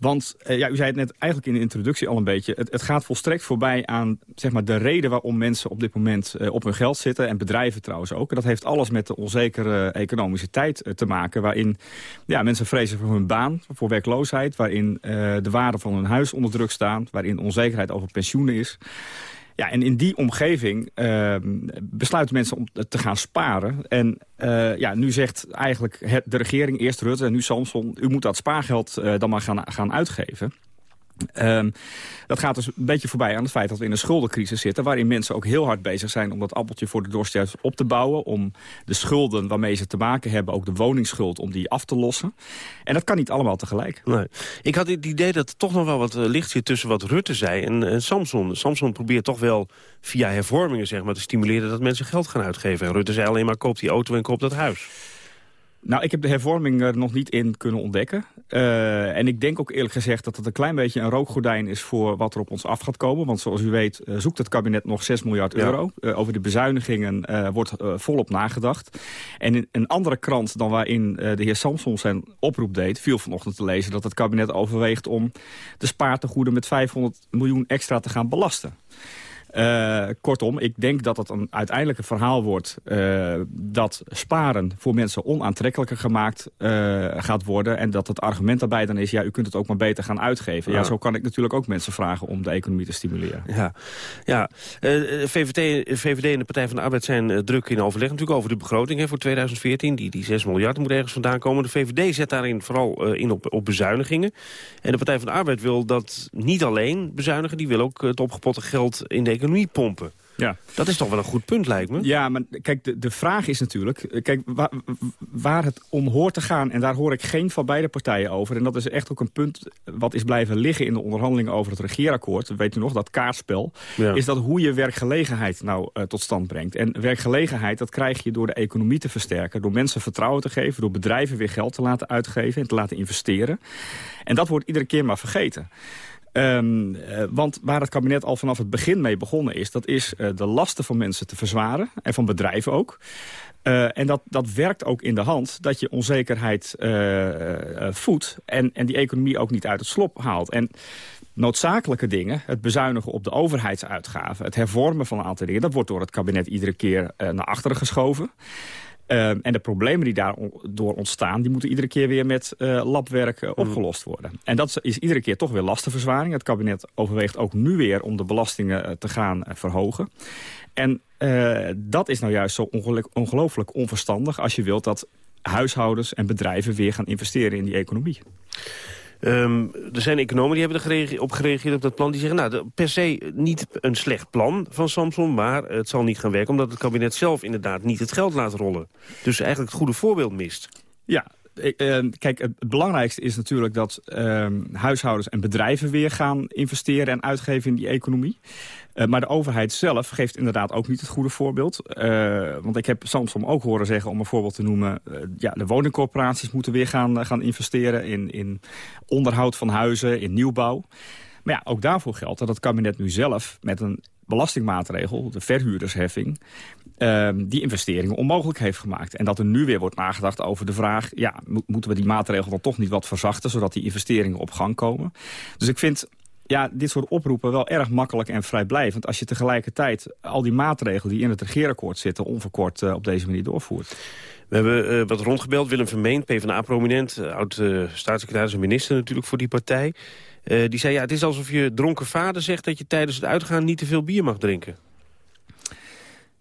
Want uh, ja, u zei het net eigenlijk in de introductie al een beetje. Het, het, gaat volstrekt voorbij aan zeg maar, de reden waarom mensen op dit moment uh, op hun geld zitten. En bedrijven trouwens ook. En dat heeft alles met de onzekere economische tijd uh, te maken. Waarin ja, mensen vrezen voor hun baan, voor werkloosheid. Waarin de waarde van hun huis onder druk staan. Waarin onzekerheid over pensioenen is. Ja, en in die omgeving uh, besluiten mensen om te gaan sparen. En uh, ja, nu zegt eigenlijk het, de regering, eerst Rutte en nu Samson... u moet dat spaargeld uh, dan maar gaan, gaan uitgeven. Um, dat gaat dus een beetje voorbij aan het feit dat we in een schuldencrisis zitten... waarin mensen ook heel hard bezig zijn om dat appeltje voor de dorst op te bouwen... om de schulden waarmee ze te maken hebben, ook de woningsschuld, om die af te lossen. En dat kan niet allemaal tegelijk. Nee. Ik had het idee dat er toch nog wel wat eh, licht zit tussen wat Rutte zei en, en Samson. Samson probeert toch wel via hervormingen zeg maar, te stimuleren dat mensen geld gaan uitgeven. En Rutte zei alleen maar koop die auto en koop dat huis. Nou, ik heb de hervorming er nog niet in kunnen ontdekken. Uh, en ik denk ook eerlijk gezegd dat het een klein beetje een rookgordijn is... voor wat er op ons af gaat komen. Want zoals u weet uh, zoekt het kabinet nog 6 miljard euro. Uh, over de bezuinigingen wordt volop nagedacht. En in een andere krant dan waarin de heer Samson zijn oproep deed... viel vanochtend te lezen dat het kabinet overweegt om de spaartegoeden... met 500 miljoen extra te gaan belasten. Uh, kortom, ik denk dat het een uiteindelijke verhaal wordt... Uh, dat sparen voor mensen onaantrekkelijker gemaakt uh, gaat worden... en dat het argument daarbij dan is... ja, u kunt het ook maar beter gaan uitgeven. Ja, ja zo kan ik natuurlijk ook mensen vragen om de economie te stimuleren. Ja, ja. VVD, VVD en de Partij van de Arbeid zijn druk in overleg... natuurlijk over de begroting hè, voor 2014. Die, die 6 miljard moet ergens vandaan komen. De VVD zet daarin vooral in op, op bezuinigingen. En de Partij van de Arbeid wil dat niet alleen bezuinigen... die wil ook het opgepotte geld in de economie economie pompen. Ja. Dat is toch wel een goed punt, lijkt me. Ja, maar kijk, de, de vraag is natuurlijk... Eh, kijk, waar, waar, het om hoort te gaan... en daar hoor ik geen van beide partijen over... en dat is echt ook een punt wat is blijven liggen... in de onderhandelingen over het regeerakkoord. Weet u nog, dat kaartspel. Ja. Is dat hoe je werkgelegenheid nou uh, tot stand brengt. En werkgelegenheid, dat krijg je door de economie te versterken. Door mensen vertrouwen te geven. Door bedrijven weer geld te laten uitgeven en te laten investeren. En dat wordt iedere keer maar vergeten. Um, uh, want waar het kabinet al vanaf het begin mee begonnen is... dat is uh, de lasten van mensen te verzwaren en van bedrijven ook. Uh, en dat, dat werkt ook in de hand dat je onzekerheid voedt... En, en die economie ook niet uit het slop haalt. En noodzakelijke dingen, het bezuinigen op de overheidsuitgaven... het hervormen van een aantal dingen... dat wordt door het kabinet iedere keer naar achteren geschoven. Uh, en de problemen die daardoor ontstaan... die moeten iedere keer weer met uh, labwerk uh, opgelost worden. En dat is iedere keer toch weer lastenverzwaring. Het kabinet overweegt ook nu weer om de belastingen te gaan verhogen. En dat is nou juist zo ongelooflijk onverstandig... als je wilt dat huishoudens en bedrijven weer gaan investeren in die economie. Um, er zijn economen die hebben er op gereageerd op dat plan. Die zeggen, nou, per se niet een slecht plan van Samson... maar het zal niet gaan werken omdat het kabinet zelf inderdaad niet het geld laat rollen. Dus eigenlijk het goede voorbeeld mist. Ja, kijk, het belangrijkste is natuurlijk dat uh, huishoudens en bedrijven weer gaan investeren en uitgeven in die economie. Uh, maar de overheid zelf geeft inderdaad ook niet het goede voorbeeld. Uh, want ik heb Samsom ook horen zeggen, om een voorbeeld te noemen... Ja, de woningcorporaties moeten weer gaan, gaan investeren in, in onderhoud van huizen, in nieuwbouw. Maar ja, ook daarvoor geldt dat het kabinet nu zelf met een belastingmaatregel, de verhuurdersheffing, uh, die investeringen onmogelijk heeft gemaakt. En dat er nu weer wordt nagedacht over de vraag... ja, moeten we die maatregel dan toch niet wat verzachten... zodat die investeringen op gang komen? Dus ik vind ja, dit soort oproepen wel erg makkelijk en vrijblijvend... als je tegelijkertijd al die maatregelen die in het regeerakkoord zitten... onverkort uh, op deze manier doorvoert. We hebben uh, wat rondgebeld. Willem Vermeen, PvdA-prominent, uh, oud-staatssecretaris en minister natuurlijk voor die partij. die zei, ja, het is alsof je dronken vader zegt... dat je tijdens het uitgaan niet te veel bier mag drinken.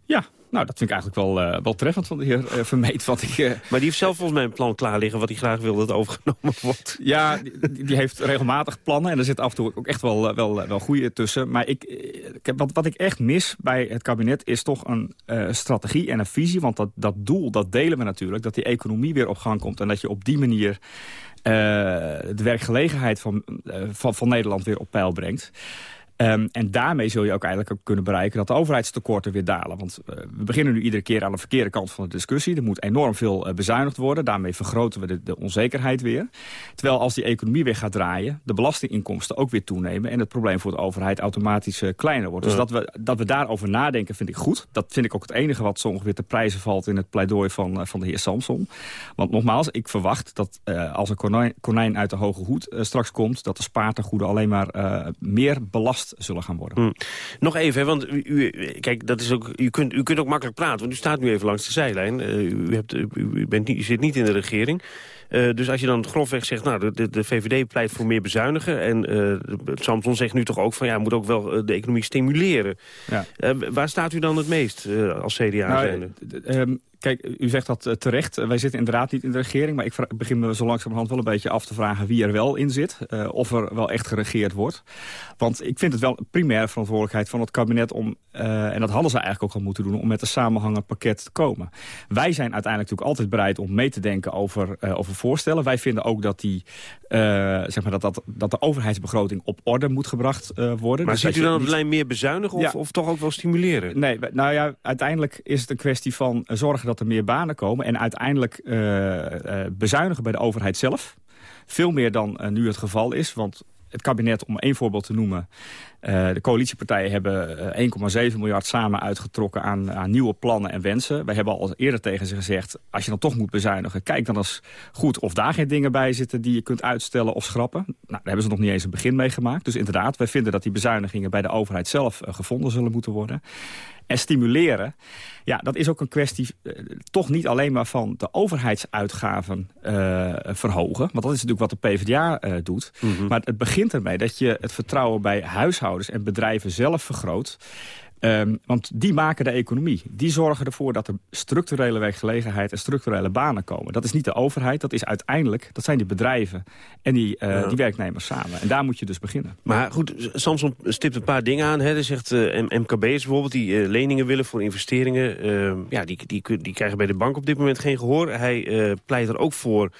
Ja, nou, dat vind ik eigenlijk wel, uh, wel treffend van de heer uh, Vermeet. Want ik, uh... Maar die heeft zelf volgens mij een plan klaar liggen... wat hij graag wil dat overgenomen wordt. Ja, die, die, heeft regelmatig plannen. En er zit af en toe ook echt wel, wel, wel goede tussen. Maar ik, ik, wat, wat ik echt mis bij het kabinet is toch een strategie en een visie. Want dat, dat doel, dat delen we natuurlijk. Dat die economie weer op gang komt. En dat je op die manier... de werkgelegenheid van, van, van Nederland weer op peil brengt. Um, en daarmee zul je ook eigenlijk ook kunnen bereiken dat de overheidstekorten weer dalen. Want uh, we beginnen nu iedere keer aan de verkeerde kant van de discussie. Er moet enorm veel uh, bezuinigd worden. Daarmee vergroten we de, de, onzekerheid weer. Terwijl als die economie weer gaat draaien, de belastinginkomsten ook weer toenemen. En het probleem voor de overheid automatisch uh, kleiner wordt. Dus dat we, dat we daarover nadenken vind ik goed. Dat vind ik ook het enige wat zo ongeveer te prijzen valt in het pleidooi van, van de heer Samson. Want nogmaals, ik verwacht dat als een konijn, konijn uit de hoge hoed straks komt, dat de spaartegoeden alleen maar meer belast zullen gaan worden. Hmm. Nog even, want u, u, kijk, dat is ook, u, kunt, u kunt ook makkelijk praten, want u staat nu even langs de zijlijn. Uh, u, hebt, u, bent niet, u zit niet in de regering. Uh, dus als je dan grofweg zegt, nou, de, de VVD pleit voor meer bezuinigen... en uh, Samson zegt nu toch ook van, ja, moet ook wel de economie stimuleren. Ja. waar staat u dan het meest als CDA nou, Kijk, u zegt dat uh, terecht. wij zitten inderdaad niet in de regering. Maar ik begin me zo langzamerhand wel een beetje af te vragen wie er wel in zit. Uh, of er wel echt geregeerd wordt. Want ik vind het wel een primaire verantwoordelijkheid van het kabinet om... Uh, en dat hadden ze eigenlijk ook al moeten doen... om met een samenhangend pakket te komen. Wij zijn uiteindelijk natuurlijk altijd bereid om mee te denken over, over voorstellen. Wij vinden ook dat, die, zeg maar dat, dat, dat de overheidsbegroting op orde moet gebracht worden. Maar dus ziet u dan op de lijn meer bezuinigen of, ja. of toch ook wel stimuleren? Nee, nou ja, uiteindelijk is het een kwestie van zorgen dat dat er meer banen komen... en uiteindelijk uh, uh, bezuinigen bij de overheid zelf. Veel meer dan uh, nu het geval is, want het kabinet, om één voorbeeld te noemen... de coalitiepartijen hebben 1,7 miljard samen uitgetrokken aan, aan, nieuwe plannen en wensen. Wij hebben al eerder tegen ze gezegd, als je dan toch moet bezuinigen... kijk dan eens goed of daar geen dingen bij zitten die je kunt uitstellen of schrappen. Nou, daar hebben ze nog niet eens een begin mee gemaakt. Dus inderdaad, wij vinden dat die bezuinigingen bij de overheid zelf gevonden zullen moeten worden. En stimuleren, ja, dat is ook een kwestie toch niet alleen maar van de overheidsuitgaven uh, verhogen. Want dat is natuurlijk wat de PvdA doet. Mm -hmm. Maar het begint ermee dat je het vertrouwen bij huishoudens en bedrijven zelf vergroot. Um, want die maken de economie. Die zorgen ervoor dat er structurele werkgelegenheid en structurele banen komen. Dat is niet de overheid, dat is uiteindelijk, dat zijn die bedrijven en die, uh, ja. die werknemers samen. En daar moet je dus beginnen. Maar goed, Samson stipt een paar dingen aan. Hè. Hij zegt uh, MKB's bijvoorbeeld, die uh, leningen willen voor investeringen. Ehm, ja, die, die, die krijgen bij de bank op dit moment geen gehoor. Hij pleit er ook voor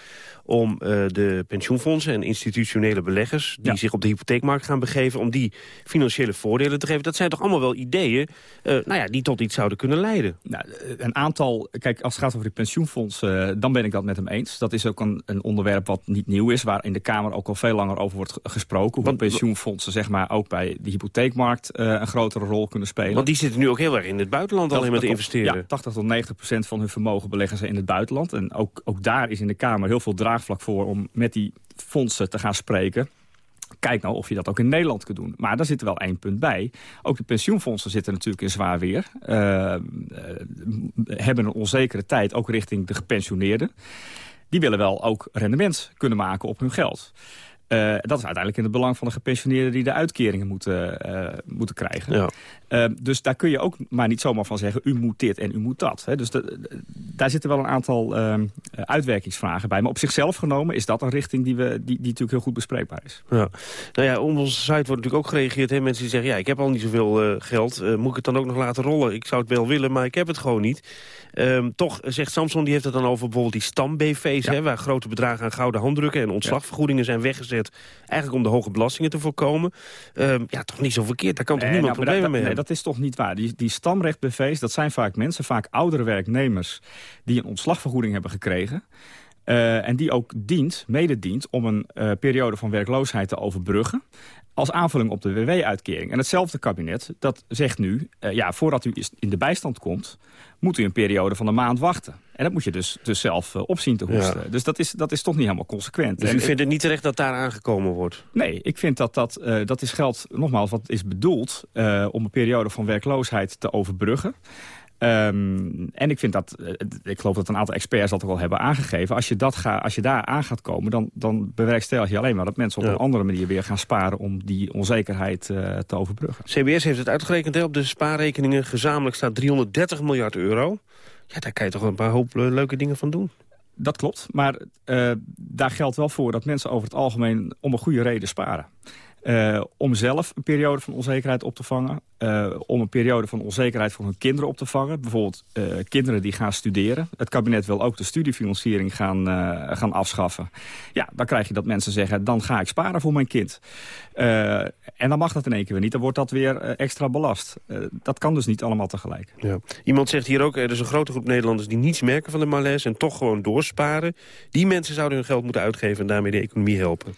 om uh, de pensioenfondsen en institutionele beleggers... die ja. zich op de hypotheekmarkt gaan begeven... om die financiële voordelen te geven. Dat zijn toch allemaal wel ideeën uh, nou ja, die tot iets zouden kunnen leiden? Nou, een aantal... Kijk, als het gaat over de pensioenfondsen... Uh, dan ben ik dat met hem eens. Dat is ook een, een, onderwerp wat niet nieuw is... waar in de Kamer ook al veel langer over wordt gesproken. Hoe pensioenfondsen zeg maar, ook bij de hypotheekmarkt... een grotere rol kunnen spelen. Want die zitten nu ook heel erg in het buitenland dat, alleen maar te investeren. Ja, 80 tot 90 procent van hun vermogen beleggen ze in het buitenland. En ook, ook daar is in de Kamer heel veel draag draagvlak voor om met die fondsen te gaan spreken. Kijk nou of je dat ook in Nederland kunt doen. Maar daar zit er wel één punt bij. Ook de pensioenfondsen zitten natuurlijk in zwaar weer. Uh, uh, hebben een onzekere tijd, ook richting de gepensioneerden. Die willen wel ook rendement kunnen maken op hun geld. Uh, dat is uiteindelijk in het belang van de gepensioneerden... die de uitkeringen moeten, moeten krijgen. Ja. Uh, dus daar kun je ook maar niet zomaar van zeggen... u moet dit en u moet dat. Hè. Dus de, daar zitten wel een aantal uitwerkingsvragen bij. Maar op zichzelf genomen is dat een richting die, we, die, die natuurlijk heel goed bespreekbaar is. Ja. Nou ja, op onze site wordt natuurlijk ook gereageerd. Hè? Mensen die zeggen, ja, ik heb al niet zoveel geld. moet ik het dan ook nog laten rollen? Ik zou het wel willen, maar ik heb het gewoon niet. Um, toch zegt Samson, die heeft het dan over bijvoorbeeld die stam-BV's... Ja. waar grote bedragen aan gouden handdrukken en ontslagvergoedingen zijn weggezet... eigenlijk om de hoge belastingen te voorkomen. Um, ja, toch niet zo verkeerd, daar kan toch niemand nou, problemen mee nee, hebben? Dat is toch niet waar. Die, die dat zijn vaak mensen, vaak oudere werknemers... die een ontslagvergoeding hebben gekregen... Uh, en die ook dient, mede dient om een uh, periode van werkloosheid te overbruggen als aanvulling op de WW-uitkering. En hetzelfde kabinet, dat zegt nu... Uh, ja, voordat u in de bijstand komt, moet u een periode van een maand wachten. En dat moet je dus, dus zelf uh, opzien te hoesten. Ja. Dus dat is, dat is toch niet helemaal consequent. Dus u vindt het niet terecht dat daar aangekomen wordt? Nee, ik vind dat dat, uh, dat is geld, nogmaals, wat is bedoeld... om een periode van werkloosheid te overbruggen. Um, en ik vind dat, ik geloof dat een aantal experts dat ook al hebben aangegeven. Als je, dat ga, als je daar aan gaat komen, dan, dan bewerkstellig je alleen maar dat mensen op ja. een andere manier weer gaan sparen om die onzekerheid uh, te overbruggen. CBS heeft het uitgerekend hè, op de spaarrekeningen. Gezamenlijk staat 330 miljard euro. Ja, daar kan je toch een paar hoop leuke dingen van doen. Dat klopt, maar uh, daar geldt wel voor dat mensen over het algemeen om een goede reden sparen. Uh, om zelf een periode van onzekerheid op te vangen. Uh, om een periode van onzekerheid voor hun kinderen op te vangen. Bijvoorbeeld uh, kinderen die gaan studeren. Het kabinet wil ook de studiefinanciering gaan, gaan afschaffen. Ja, dan krijg je dat mensen zeggen, dan ga ik sparen voor mijn kind. en dan mag dat in één keer weer niet. Dan wordt dat weer extra belast. dat kan dus niet allemaal tegelijk. Ja. Iemand zegt hier ook, er is een grote groep Nederlanders... die niets merken van de malaise en toch gewoon doorsparen. Die mensen zouden hun geld moeten uitgeven en daarmee de economie helpen.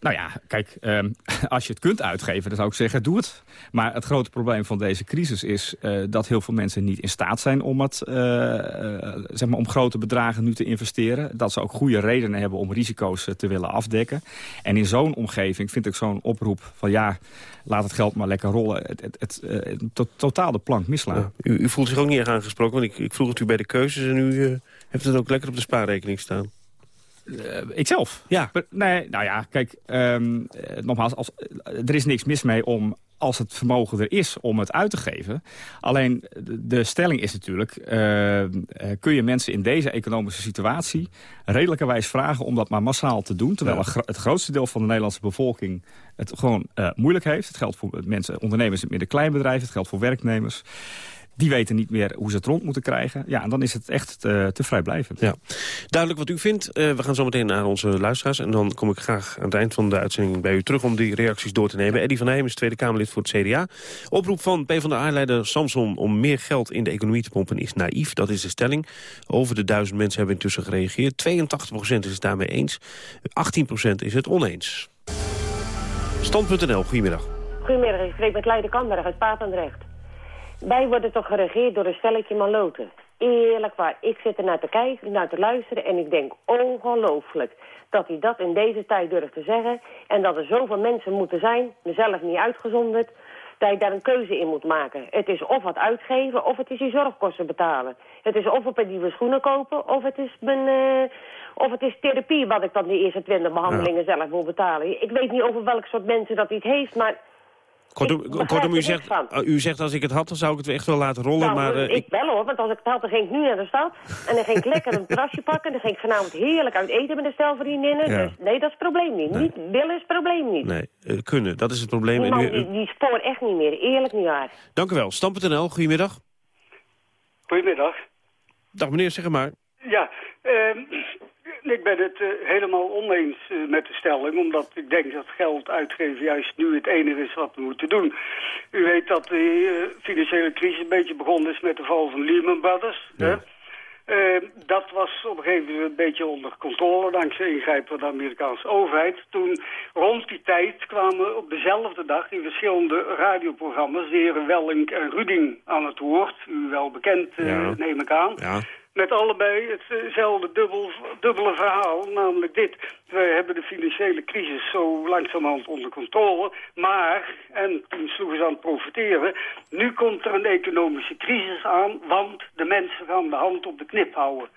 Nou ja, kijk, um, *laughs* als je het kunt uitgeven, dan zou ik zeggen, doe het. Maar het grote probleem van deze crisis is uh, dat heel veel mensen niet in staat zijn om, het, uh, uh, zeg maar om grote bedragen nu te investeren. Dat ze ook goede redenen hebben om risico's te willen afdekken. En in zo'n omgeving vind ik zo'n oproep van ja, laat het geld maar lekker rollen. Het, het, het, het to totaal de plank mislaan. U, u, voelt zich ook niet erg aangesproken, want ik, ik vroeg het u bij de keuzes en u heeft het ook lekker op de spaarrekening staan. Uh, ikzelf? Ja. Nee, nou ja, kijk, um, nogmaals, als, er is niks mis mee om als het vermogen er is om het uit te geven. Alleen de stelling is natuurlijk... Uh, kun je mensen in deze economische situatie redelijkerwijs vragen... om dat maar massaal te doen. Terwijl ja. het grootste deel van de Nederlandse bevolking het gewoon uh, moeilijk heeft. Het geldt voor mensen, ondernemers in het midden-kleinbedrijf. Het geldt voor werknemers. Die weten niet meer hoe ze het rond moeten krijgen. Ja, en dan is het echt te, te vrijblijvend. Ja. Duidelijk wat u vindt. Uh, we gaan zo meteen naar onze luisteraars. En dan kom ik graag aan het eind van de uitzending bij u terug... om die reacties door te nemen. Eddie van Heijm is Tweede Kamerlid voor het CDA. Oproep van PvdA-leider Samson om meer geld in de economie te pompen is naïef. Dat is de stelling. Over de duizend mensen hebben intussen gereageerd. 82% is het daarmee eens. 18% is het oneens. Stand.nl, goedemiddag. Goedemiddag, ik spreek met Leide Kamberg uit Papendrecht. Wij worden toch geregeerd door een stelletje maloten. Eerlijk waar, ik zit er naar te kijken, naar te luisteren en ik denk ongelooflijk dat hij dat in deze tijd durft te zeggen. En dat er zoveel mensen moeten zijn, mezelf niet uitgezonderd, dat je daar een keuze in moet maken. Het is of wat uitgeven, of het is je zorgkosten betalen. Het is of op een nieuwe schoenen kopen, of het is mijn... Uh, of het is therapie wat ik dan de eerste twintig behandelingen ja. zelf moet betalen. Ik weet niet over welk soort mensen dat iets heeft, maar Kortom, kortom u, zegt, u zegt als ik het had, dan zou ik het echt wel laten rollen. Nou, maar, uh, ik, ik wel hoor, want als ik het had, dan ging ik nu naar de stad. En dan ging ik lekker een terrasje pakken. Dan ging ik vanavond heerlijk uit eten met de stelvriendinnen. Ja. Dus nee, dat is het probleem niet. Nee. niet willen is het probleem niet. Nee, uh, kunnen, dat is het probleem. Die, man, die, die spoor echt niet meer, eerlijk niet waar. Dank u wel. Stam.nl, goedemiddag. Goedemiddag. Dag meneer, zeg maar. Ja, uh, ik ben het uh, helemaal oneens uh, met de stelling, omdat ik denk dat geld uitgeven juist nu het enige is wat we moeten doen. U weet dat de uh, financiële crisis een beetje begonnen is met de val van Lehman Brothers. Ja. dat was op een gegeven moment een beetje onder controle dankzij ingrijpen van de Amerikaanse overheid. Toen rond die tijd kwamen op dezelfde dag in verschillende radioprogramma's de heren Welling en Ruding aan het woord. U wel bekend, ja. neem ik aan. Ja met allebei hetzelfde dubbel, dubbele verhaal, namelijk dit. Wij hebben de financiële crisis zo langzamerhand onder controle, maar, en toen sloegen ze aan het profiteren, nu komt er een economische crisis aan, want de mensen gaan de hand op de knip houden.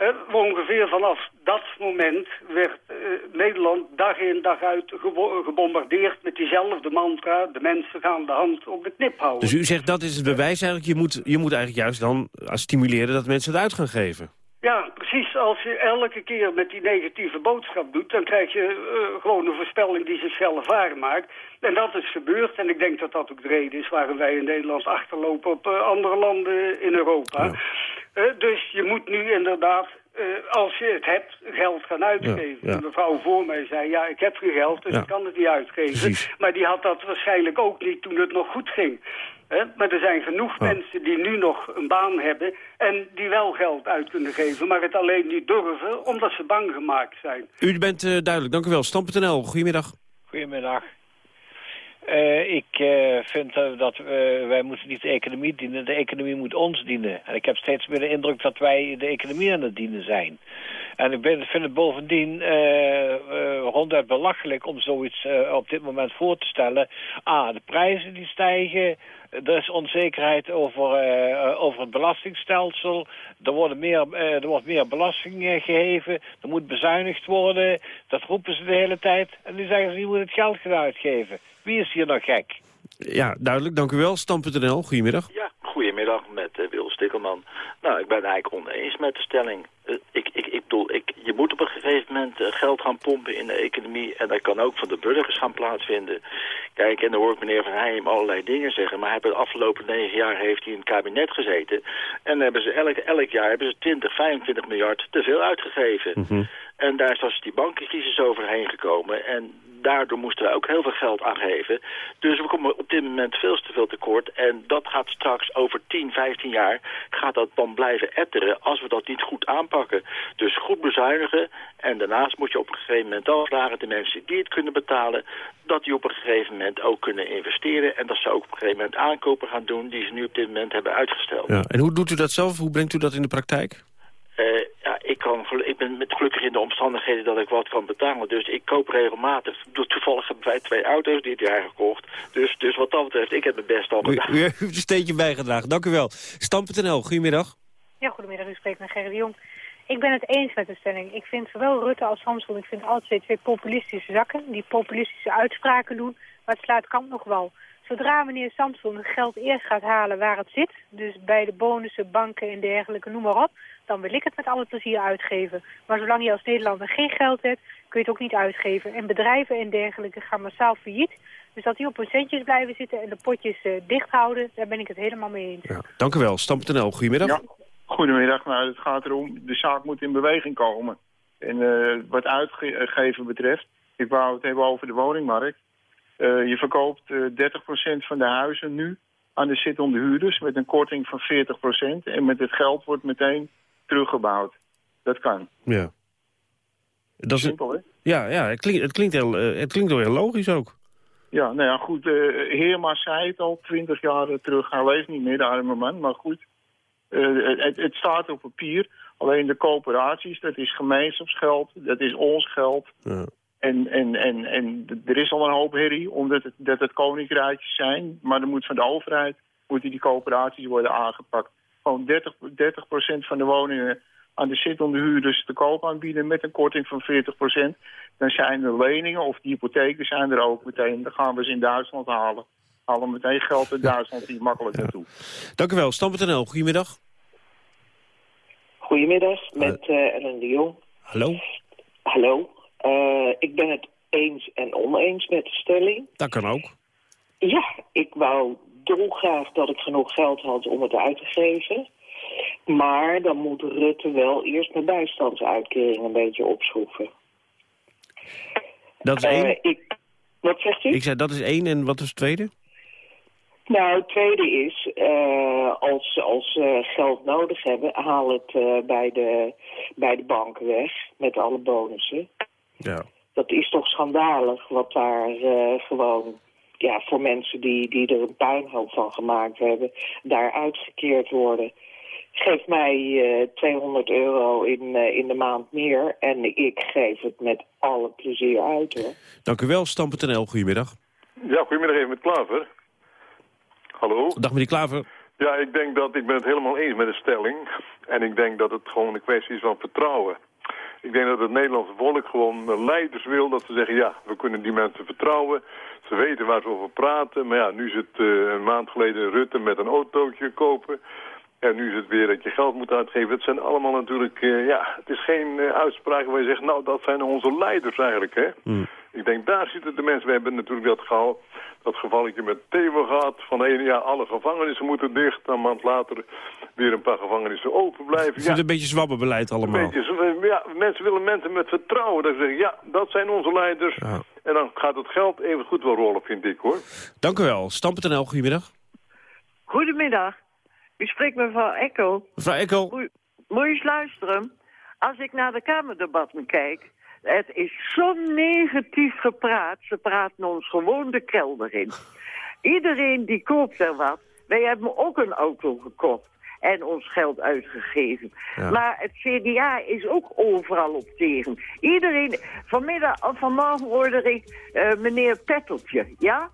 Uh, ongeveer vanaf dat moment werd uh, Nederland dag in dag uit gebo gebombardeerd met diezelfde mantra. De mensen gaan de hand op de knip houden. Dus u zegt dat is het bewijs eigenlijk. Je moet, je moet eigenlijk juist dan stimuleren dat mensen het uit gaan geven. Ja, precies. Als je elke keer met die negatieve boodschap doet... dan krijg je uh, gewoon een voorspelling die zichzelf waar maakt. En dat is gebeurd. En ik denk dat dat ook de reden is... waarom wij in Nederland achterlopen op uh, andere landen in Europa. Ja. Uh, dus je moet nu inderdaad uh, als je het hebt, geld gaan uitgeven. Ja, ja. De mevrouw voor mij zei, ja, ik heb geen geld, dus ja. ik kan het niet uitgeven. Precies. Maar die had dat waarschijnlijk ook niet toen het nog goed ging. Hè? Maar er zijn genoeg mensen die nu nog een baan hebben... en die wel geld uit kunnen geven, maar het alleen niet durven... omdat ze bang gemaakt zijn. U bent eh, duidelijk, dank u wel. Stam.nl, goedemiddag. Goedemiddag. Eh, ik eh, vind dat wij moeten niet de economie dienen, de economie moet ons dienen. En ik heb steeds meer de indruk dat wij de economie aan het dienen zijn. En ik ben, vind het bovendien eh, eh, ronduit belachelijk om zoiets eh, op dit moment voor te stellen. Ah, de prijzen die stijgen, er is onzekerheid over, eh, over het belastingstelsel. Er, worden meer, eh, er wordt meer belasting eh, geheven, er moet bezuinigd worden. Dat roepen ze de hele tijd. En nu zeggen ze, je moet het geld gaan uitgeven. Wie is hier nou gek? Ja, duidelijk, dank u wel. Stam.nl, goedemiddag. Ja, goedemiddag met eh, Wil Stikkelman. Nou, ik ben eigenlijk oneens met de stelling. Eh, ik, ik, ik bedoel, ik, je moet op een gegeven moment eh, geld gaan pompen in de economie. En dat kan ook van de burgers gaan plaatsvinden. Kijk, en dan hoor ik meneer Van Heijem allerlei dingen zeggen. Maar hij de afgelopen negen jaar heeft hij in het kabinet gezeten. En hebben ze elk, elk jaar hebben ze 20, 25 miljard te veel uitgegeven. En daar is dus die bankencrisis overheen gekomen. En daardoor moesten we ook heel veel geld aangeven. Dus we komen op dit moment veel te veel tekort. En dat gaat straks over 10, 15 jaar... gaat dat dan blijven etteren als we dat niet goed aanpakken. Dus goed bezuinigen. En daarnaast moet je op een gegeven moment ook vragen... de mensen die het kunnen betalen... dat die op een gegeven moment ook kunnen investeren. En dat ze ook op een gegeven moment aankopen gaan doen... die ze nu op dit moment hebben uitgesteld. Ja. En hoe doet u dat zelf? Hoe brengt u dat in de praktijk? Eh, kan, ik ben met gelukkig in de omstandigheden dat ik wat kan betalen. Dus ik koop regelmatig. Toevallig hebben wij twee auto's dit jaar gekocht. Dus, dus wat dat betreft, ik heb mijn best al U, gedaan. u heeft een steentje bijgedragen, dank u wel. Stam.nl, goedemiddag. Ja, goedemiddag. U spreekt met Gerrit de Jong. Ik ben het eens met de stelling. Ik vind zowel Rutte als Samson, ik vind twee twee populistische zakken. Die populistische uitspraken doen, maar het slaat kant nog wel. Zodra meneer Samson het geld eerst gaat halen waar het zit, dus bij de bonussen, banken en dergelijke, noem maar op, dan wil ik het met alle plezier uitgeven. Maar zolang je als Nederlander geen geld hebt, kun je het ook niet uitgeven. En bedrijven en dergelijke gaan massaal failliet. Dus dat die op hun centjes blijven zitten en de potjes eh, dicht houden, daar ben ik het helemaal mee eens. Dank u wel. Stam.nl, goedemiddag. Ja, goedemiddag. Nou, het gaat erom, de zaak moet in beweging komen. En eh, wat uitgeven betreft, ik wou het hebben over de woningmarkt. Eh, je verkoopt eh 30% van de huizen nu aan de zittende huurders met een korting van 40%. En met het geld wordt meteen teruggebouwd. Dat kan. Ja. Dat is Simpel, hè? Ja, ja het, klinkt, het, klinkt heel, eh, het klinkt wel heel logisch ook. Ja, nou ja, goed. eh Heerma zei het al twintig jaar terug. Hij leeft niet meer, de arme man. Maar goed, eh, het, het staat op papier. Alleen de coöperaties, dat is gemeenschapsgeld. Dat is ons geld. Ja. En, en, en, en er is al een hoop herrie, omdat het, dat het koninkrijkjes zijn. Maar er moet van de overheid moeten die coöperaties worden aangepakt. Gewoon 30, 30% van de woningen aan de zittende huurders te koop aanbieden met een korting van 40% Dan zijn de leningen of de hypotheken zijn er ook meteen. Dan gaan we ze in Duitsland halen. Halen meteen geld in Duitsland hier makkelijk naartoe. Dank u wel. Stam.nl, goedemiddag. Goedemiddag, met eh Ellen de Jong. Hallo. Hallo. Eh, ik ben het eens en oneens met de stelling. Dat kan ook. Ja, ik wou dolgraag dat ik genoeg geld had om het uit te geven. Maar dan moet Rutte wel eerst mijn bijstandsuitkering een beetje opschroeven. Dat is Eh, één. ik, wat zegt u? Ik zei dat is één en wat is het tweede? Nou, het tweede is, eh, als ze als, eh, geld nodig hebben, haal het eh, bij, de, bij de banken weg met alle bonussen. Ja. Dat is toch schandalig wat daar eh, gewoon, ja, voor mensen die, die er een puinhoop van gemaakt hebben, daar uitgekeerd worden. Geef mij eh 200 euro in, eh, in de maand meer en ik geef het met alle plezier uit hoor. Dank u wel. Stam.nl, goedemiddag. Ja, goedemiddag even met Klaver. Hallo? Dag meneer Klaver. Ja, ik denk dat ik ben het helemaal eens met de stelling. En ik denk dat het gewoon een kwestie is van vertrouwen. Ik denk dat het Nederlandse volk gewoon leiders wil dat ze zeggen... ja, we kunnen die mensen vertrouwen. Ze weten waar ze over praten. Maar ja, nu is het eh, een maand geleden Rutte met een autootje kopen. En nu is het weer dat je geld moet uitgeven. Het zijn allemaal natuurlijk... eh, ja, het is geen eh, uitspraken waar je zegt... nou, dat zijn onze leiders eigenlijk, hè. Ik denk, daar zitten de mensen. We hebben natuurlijk dat geval, dat gevalletje met Theo gehad. Van de ene jaar alle gevangenissen moeten dicht. Dan een maand later weer een paar gevangenissen open blijven. Het een beetje zwabbenbeleid allemaal. Beetje zo- ja, mensen willen mensen met vertrouwen. Dat ze zeggen, ja, dat zijn onze leiders. En dan gaat het geld even goed wel rollen, vind ik, hoor. Dank u wel. Stam.nl, goedemiddag. Goedemiddag. U spreekt met mevrouw Ekkel. Mevrouw Ekkel. Moet je eens luisteren. Als ik naar de Kamerdebatten kijk... Het is zo negatief gepraat. Ze praten ons gewoon de kelder in. Iedereen die koopt er wat. Wij hebben ook een auto gekocht en ons geld uitgegeven. Ja. Maar het CDA is ook overal op tegen. Iedereen, vanmiddag of vanmorgen hoorde ik eh, meneer Petteltje, ja?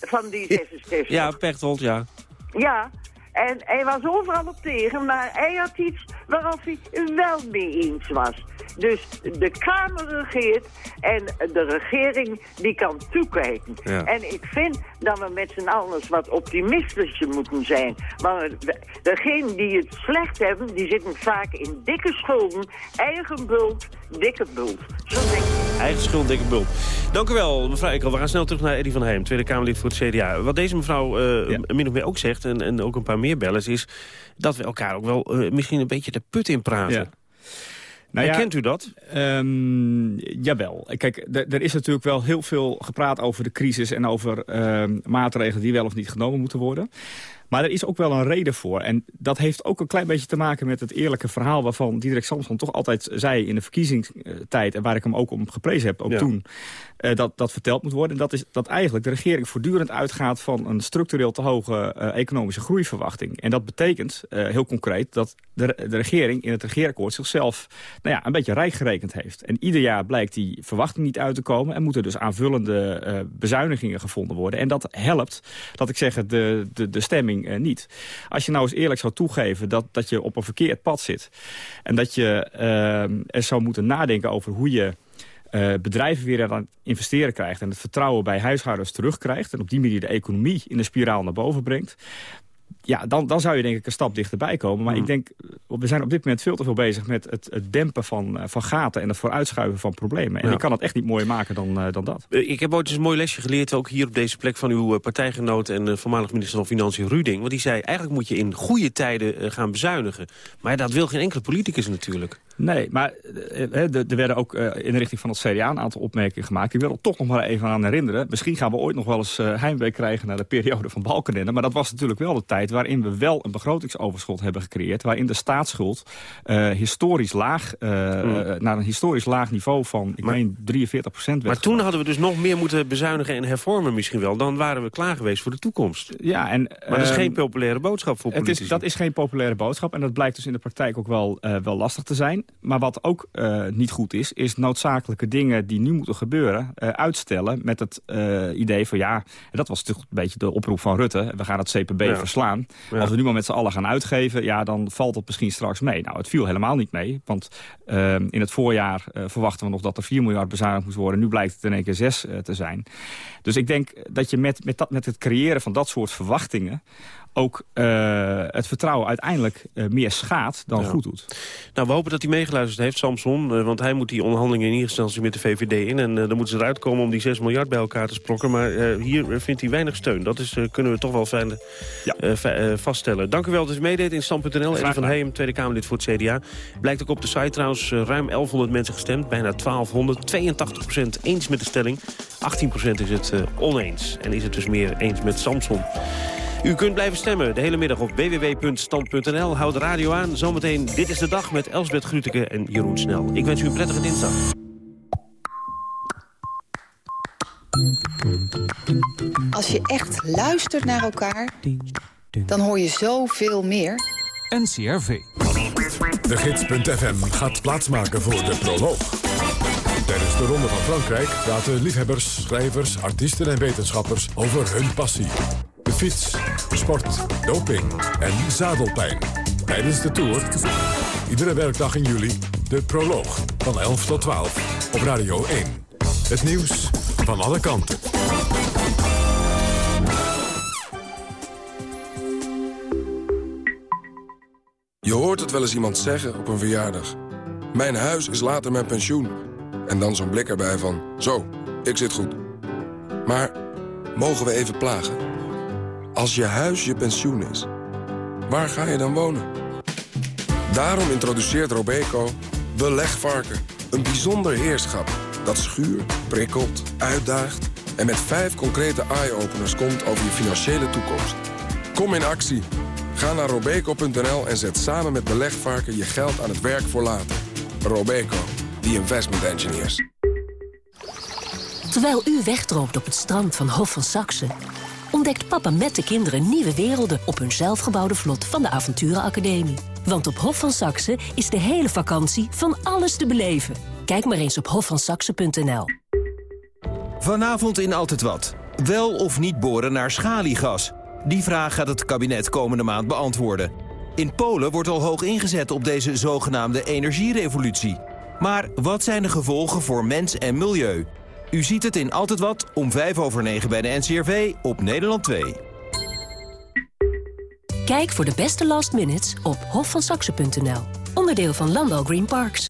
Van die *laughs* 66. Ja, Pechtold, ja. Ja, en hij was overal op tegen, maar hij had iets waarop hij wel mee eens was. Dus de Kamer regeert en de regering die kan toekijken. Ja. En ik vind dat we met z'n allen eens wat optimistischer moeten zijn. Maar de- degenen die het slecht hebben, die zitten vaak in dikke schulden. Eigen bult, dikke bult. Zo denk ik. Eigen schuld, dikke bult. Dank u wel, mevrouw Ekkel. We gaan snel terug naar Eddy van Heem, Tweede Kamerlid voor het CDA. Wat deze mevrouw eh, min of meer ook zegt, en, en ook een paar meer bellers... is dat we elkaar ook wel eh, misschien een beetje de put in praten. Ja. Nou ja, Herkent u dat? Ehm, jawel. Kijk, er- er is natuurlijk wel heel veel gepraat over de crisis... en over ehm, maatregelen die wel of niet genomen moeten worden. Maar er is ook wel een reden voor. En dat heeft ook een klein beetje te maken met het eerlijke verhaal... waarvan Diederik Samson toch altijd zei in de verkiezingstijd... en waar ik hem ook om geprezen heb, ook Ja. toen... eh, dat, dat verteld moet worden. En dat is dat eigenlijk de regering voortdurend uitgaat... van een structureel te hoge eh, economische groeiverwachting. En dat betekent, eh, heel concreet, dat de, de regering in het regeerakkoord... zichzelf nou ja, een beetje rijk gerekend heeft. En ieder jaar blijkt die verwachting niet uit te komen... en moeten dus aanvullende bezuinigingen gevonden worden. En dat helpt, dat ik zeg, de, de, de stemming eh, niet. Als je nou eens eerlijk zou toegeven dat, dat je op een verkeerd pad zit... en dat je eh, er zou moeten nadenken over hoe je... eh, bedrijven weer aan het investeren krijgt... en het vertrouwen bij huishoudens terugkrijgt... en op die manier de economie in de spiraal naar boven brengt... Ja, dan, dan zou je denk ik een stap dichterbij komen. Maar ik denk, eh, we zijn op dit moment veel te veel bezig met het, het dempen van, eh, van gaten... en het vooruitschuiven van problemen. En Ja. ik kan het echt niet mooier maken dan, eh, dan dat. Eh, Ik heb ooit eens een mooi lesje geleerd, ook hier op deze plek... van uw partijgenoot en voormalig minister van Financiën Ruding. Want die zei, eigenlijk moet je in goede tijden gaan bezuinigen. Maar dat wil geen enkele politicus natuurlijk. Nee, maar eh, eh, er er werden ook eh, in de richting van het CDA een aantal opmerkingen gemaakt. Ik wil er toch nog maar even aan herinneren. Misschien gaan we ooit nog wel eens heimwee krijgen naar de periode van Balkenende. Maar dat was natuurlijk wel de tijd waarin we wel een begrotingsoverschot hebben gecreëerd. Waarin de staatsschuld historisch laag, eh, naar een historisch laag niveau van, ik meen 43 procent Maar toen hadden we dus nog meer moeten bezuinigen en hervormen misschien wel. Dan waren we klaar geweest voor de toekomst. Ja, en, maar dat is geen populaire boodschap voor Het politici. is, dat is geen populaire boodschap en dat blijkt dus in de praktijk ook wel, wel lastig te zijn. Maar wat ook eh, niet goed is, is noodzakelijke dingen die nu moeten gebeuren... eh, uitstellen met het eh, idee van ja, dat was toch een beetje de oproep van Rutte... we gaan het CPB Ja. verslaan. Ja. Als we nu maar met z'n allen gaan uitgeven, ja, dan valt het misschien straks mee. Nou, het viel helemaal niet mee, want eh, in het voorjaar verwachten we nog dat er 4 miljard bezuinigd moet worden. Nu blijkt het in één keer 6 eh, te zijn. Dus ik denk dat je met, met, dat, met het creëren van dat soort verwachtingen ook eh, het vertrouwen uiteindelijk eh, meer schaadt dan Ja. goed doet. Nou, we hopen dat hij meegeluisterd heeft, Samson. eh, want hij moet die onderhandelingen in eerste instantie met de VVD in. En dan moeten ze eruit komen om die 6 miljard bij elkaar te sprokken. Maar hier vindt hij weinig steun. Dat is, kunnen we toch wel fijn, va- vaststellen. Dank u wel dat u meedeed in Stand.nl. Eddie van. Heem, Tweede Kamerlid voor het CDA. Blijkt ook op de site trouwens ruim 1100 mensen gestemd. Bijna 1200. 82% eens met de stelling. 18% is het oneens. En is het dus meer eens met Samson. U kunt blijven stemmen de hele middag op www.stand.nl. Houd de radio aan. Zometeen Dit is de Dag met Elsbeth Grütke en Jeroen Snel. Ik wens u een prettige dinsdag. Als je echt luistert naar elkaar, dan hoor je zoveel meer. NCRV. De Gids.fm gaat plaatsmaken voor de proloog. Tijdens de Ronde van Frankrijk praten liefhebbers, schrijvers, artiesten en wetenschappers over hun passie. De fiets, sport, doping en zadelpijn. Tijdens de Tour, iedere werkdag in juli, de proloog van 11 tot 12 op Radio 1. Het nieuws van alle kanten. Je hoort het wel eens iemand zeggen op een verjaardag. Mijn huis is later mijn pensioen. En dan zo'n blik erbij van, zo, ik zit goed. Maar mogen we even plagen? Als je huis je pensioen is, waar ga je dan wonen? Daarom introduceert Robeco Belegvarken. Een bijzonder heerschap dat schuurt, prikkelt, uitdaagt... en met vijf concrete eye-openers komt over je financiële toekomst. Kom in actie. Ga naar robeco.nl en zet samen met belegvarken je geld aan het werk voor later. Robeco, the investment engineers. Terwijl u wegdroomt op het strand van Hof van Saxe... ontdekt papa met de kinderen nieuwe werelden... op hun zelfgebouwde vlot van de Avonturenacademie. Want op Hof van Saxe is de hele vakantie van alles te beleven. Kijk maar eens op hofvansaxe.nl. Vanavond in Altijd Wat. Wel of niet boren naar schaliegas? Die vraag gaat het kabinet komende maand beantwoorden. In Polen wordt al hoog ingezet op deze zogenaamde energierevolutie. Maar wat zijn de gevolgen voor mens en milieu? U ziet het in Altijd Wat om 5 over 9 bij de NCRV op Nederland 2. Kijk voor de beste last minutes op hofvansaxe.nl. Onderdeel van Landal Green Parks.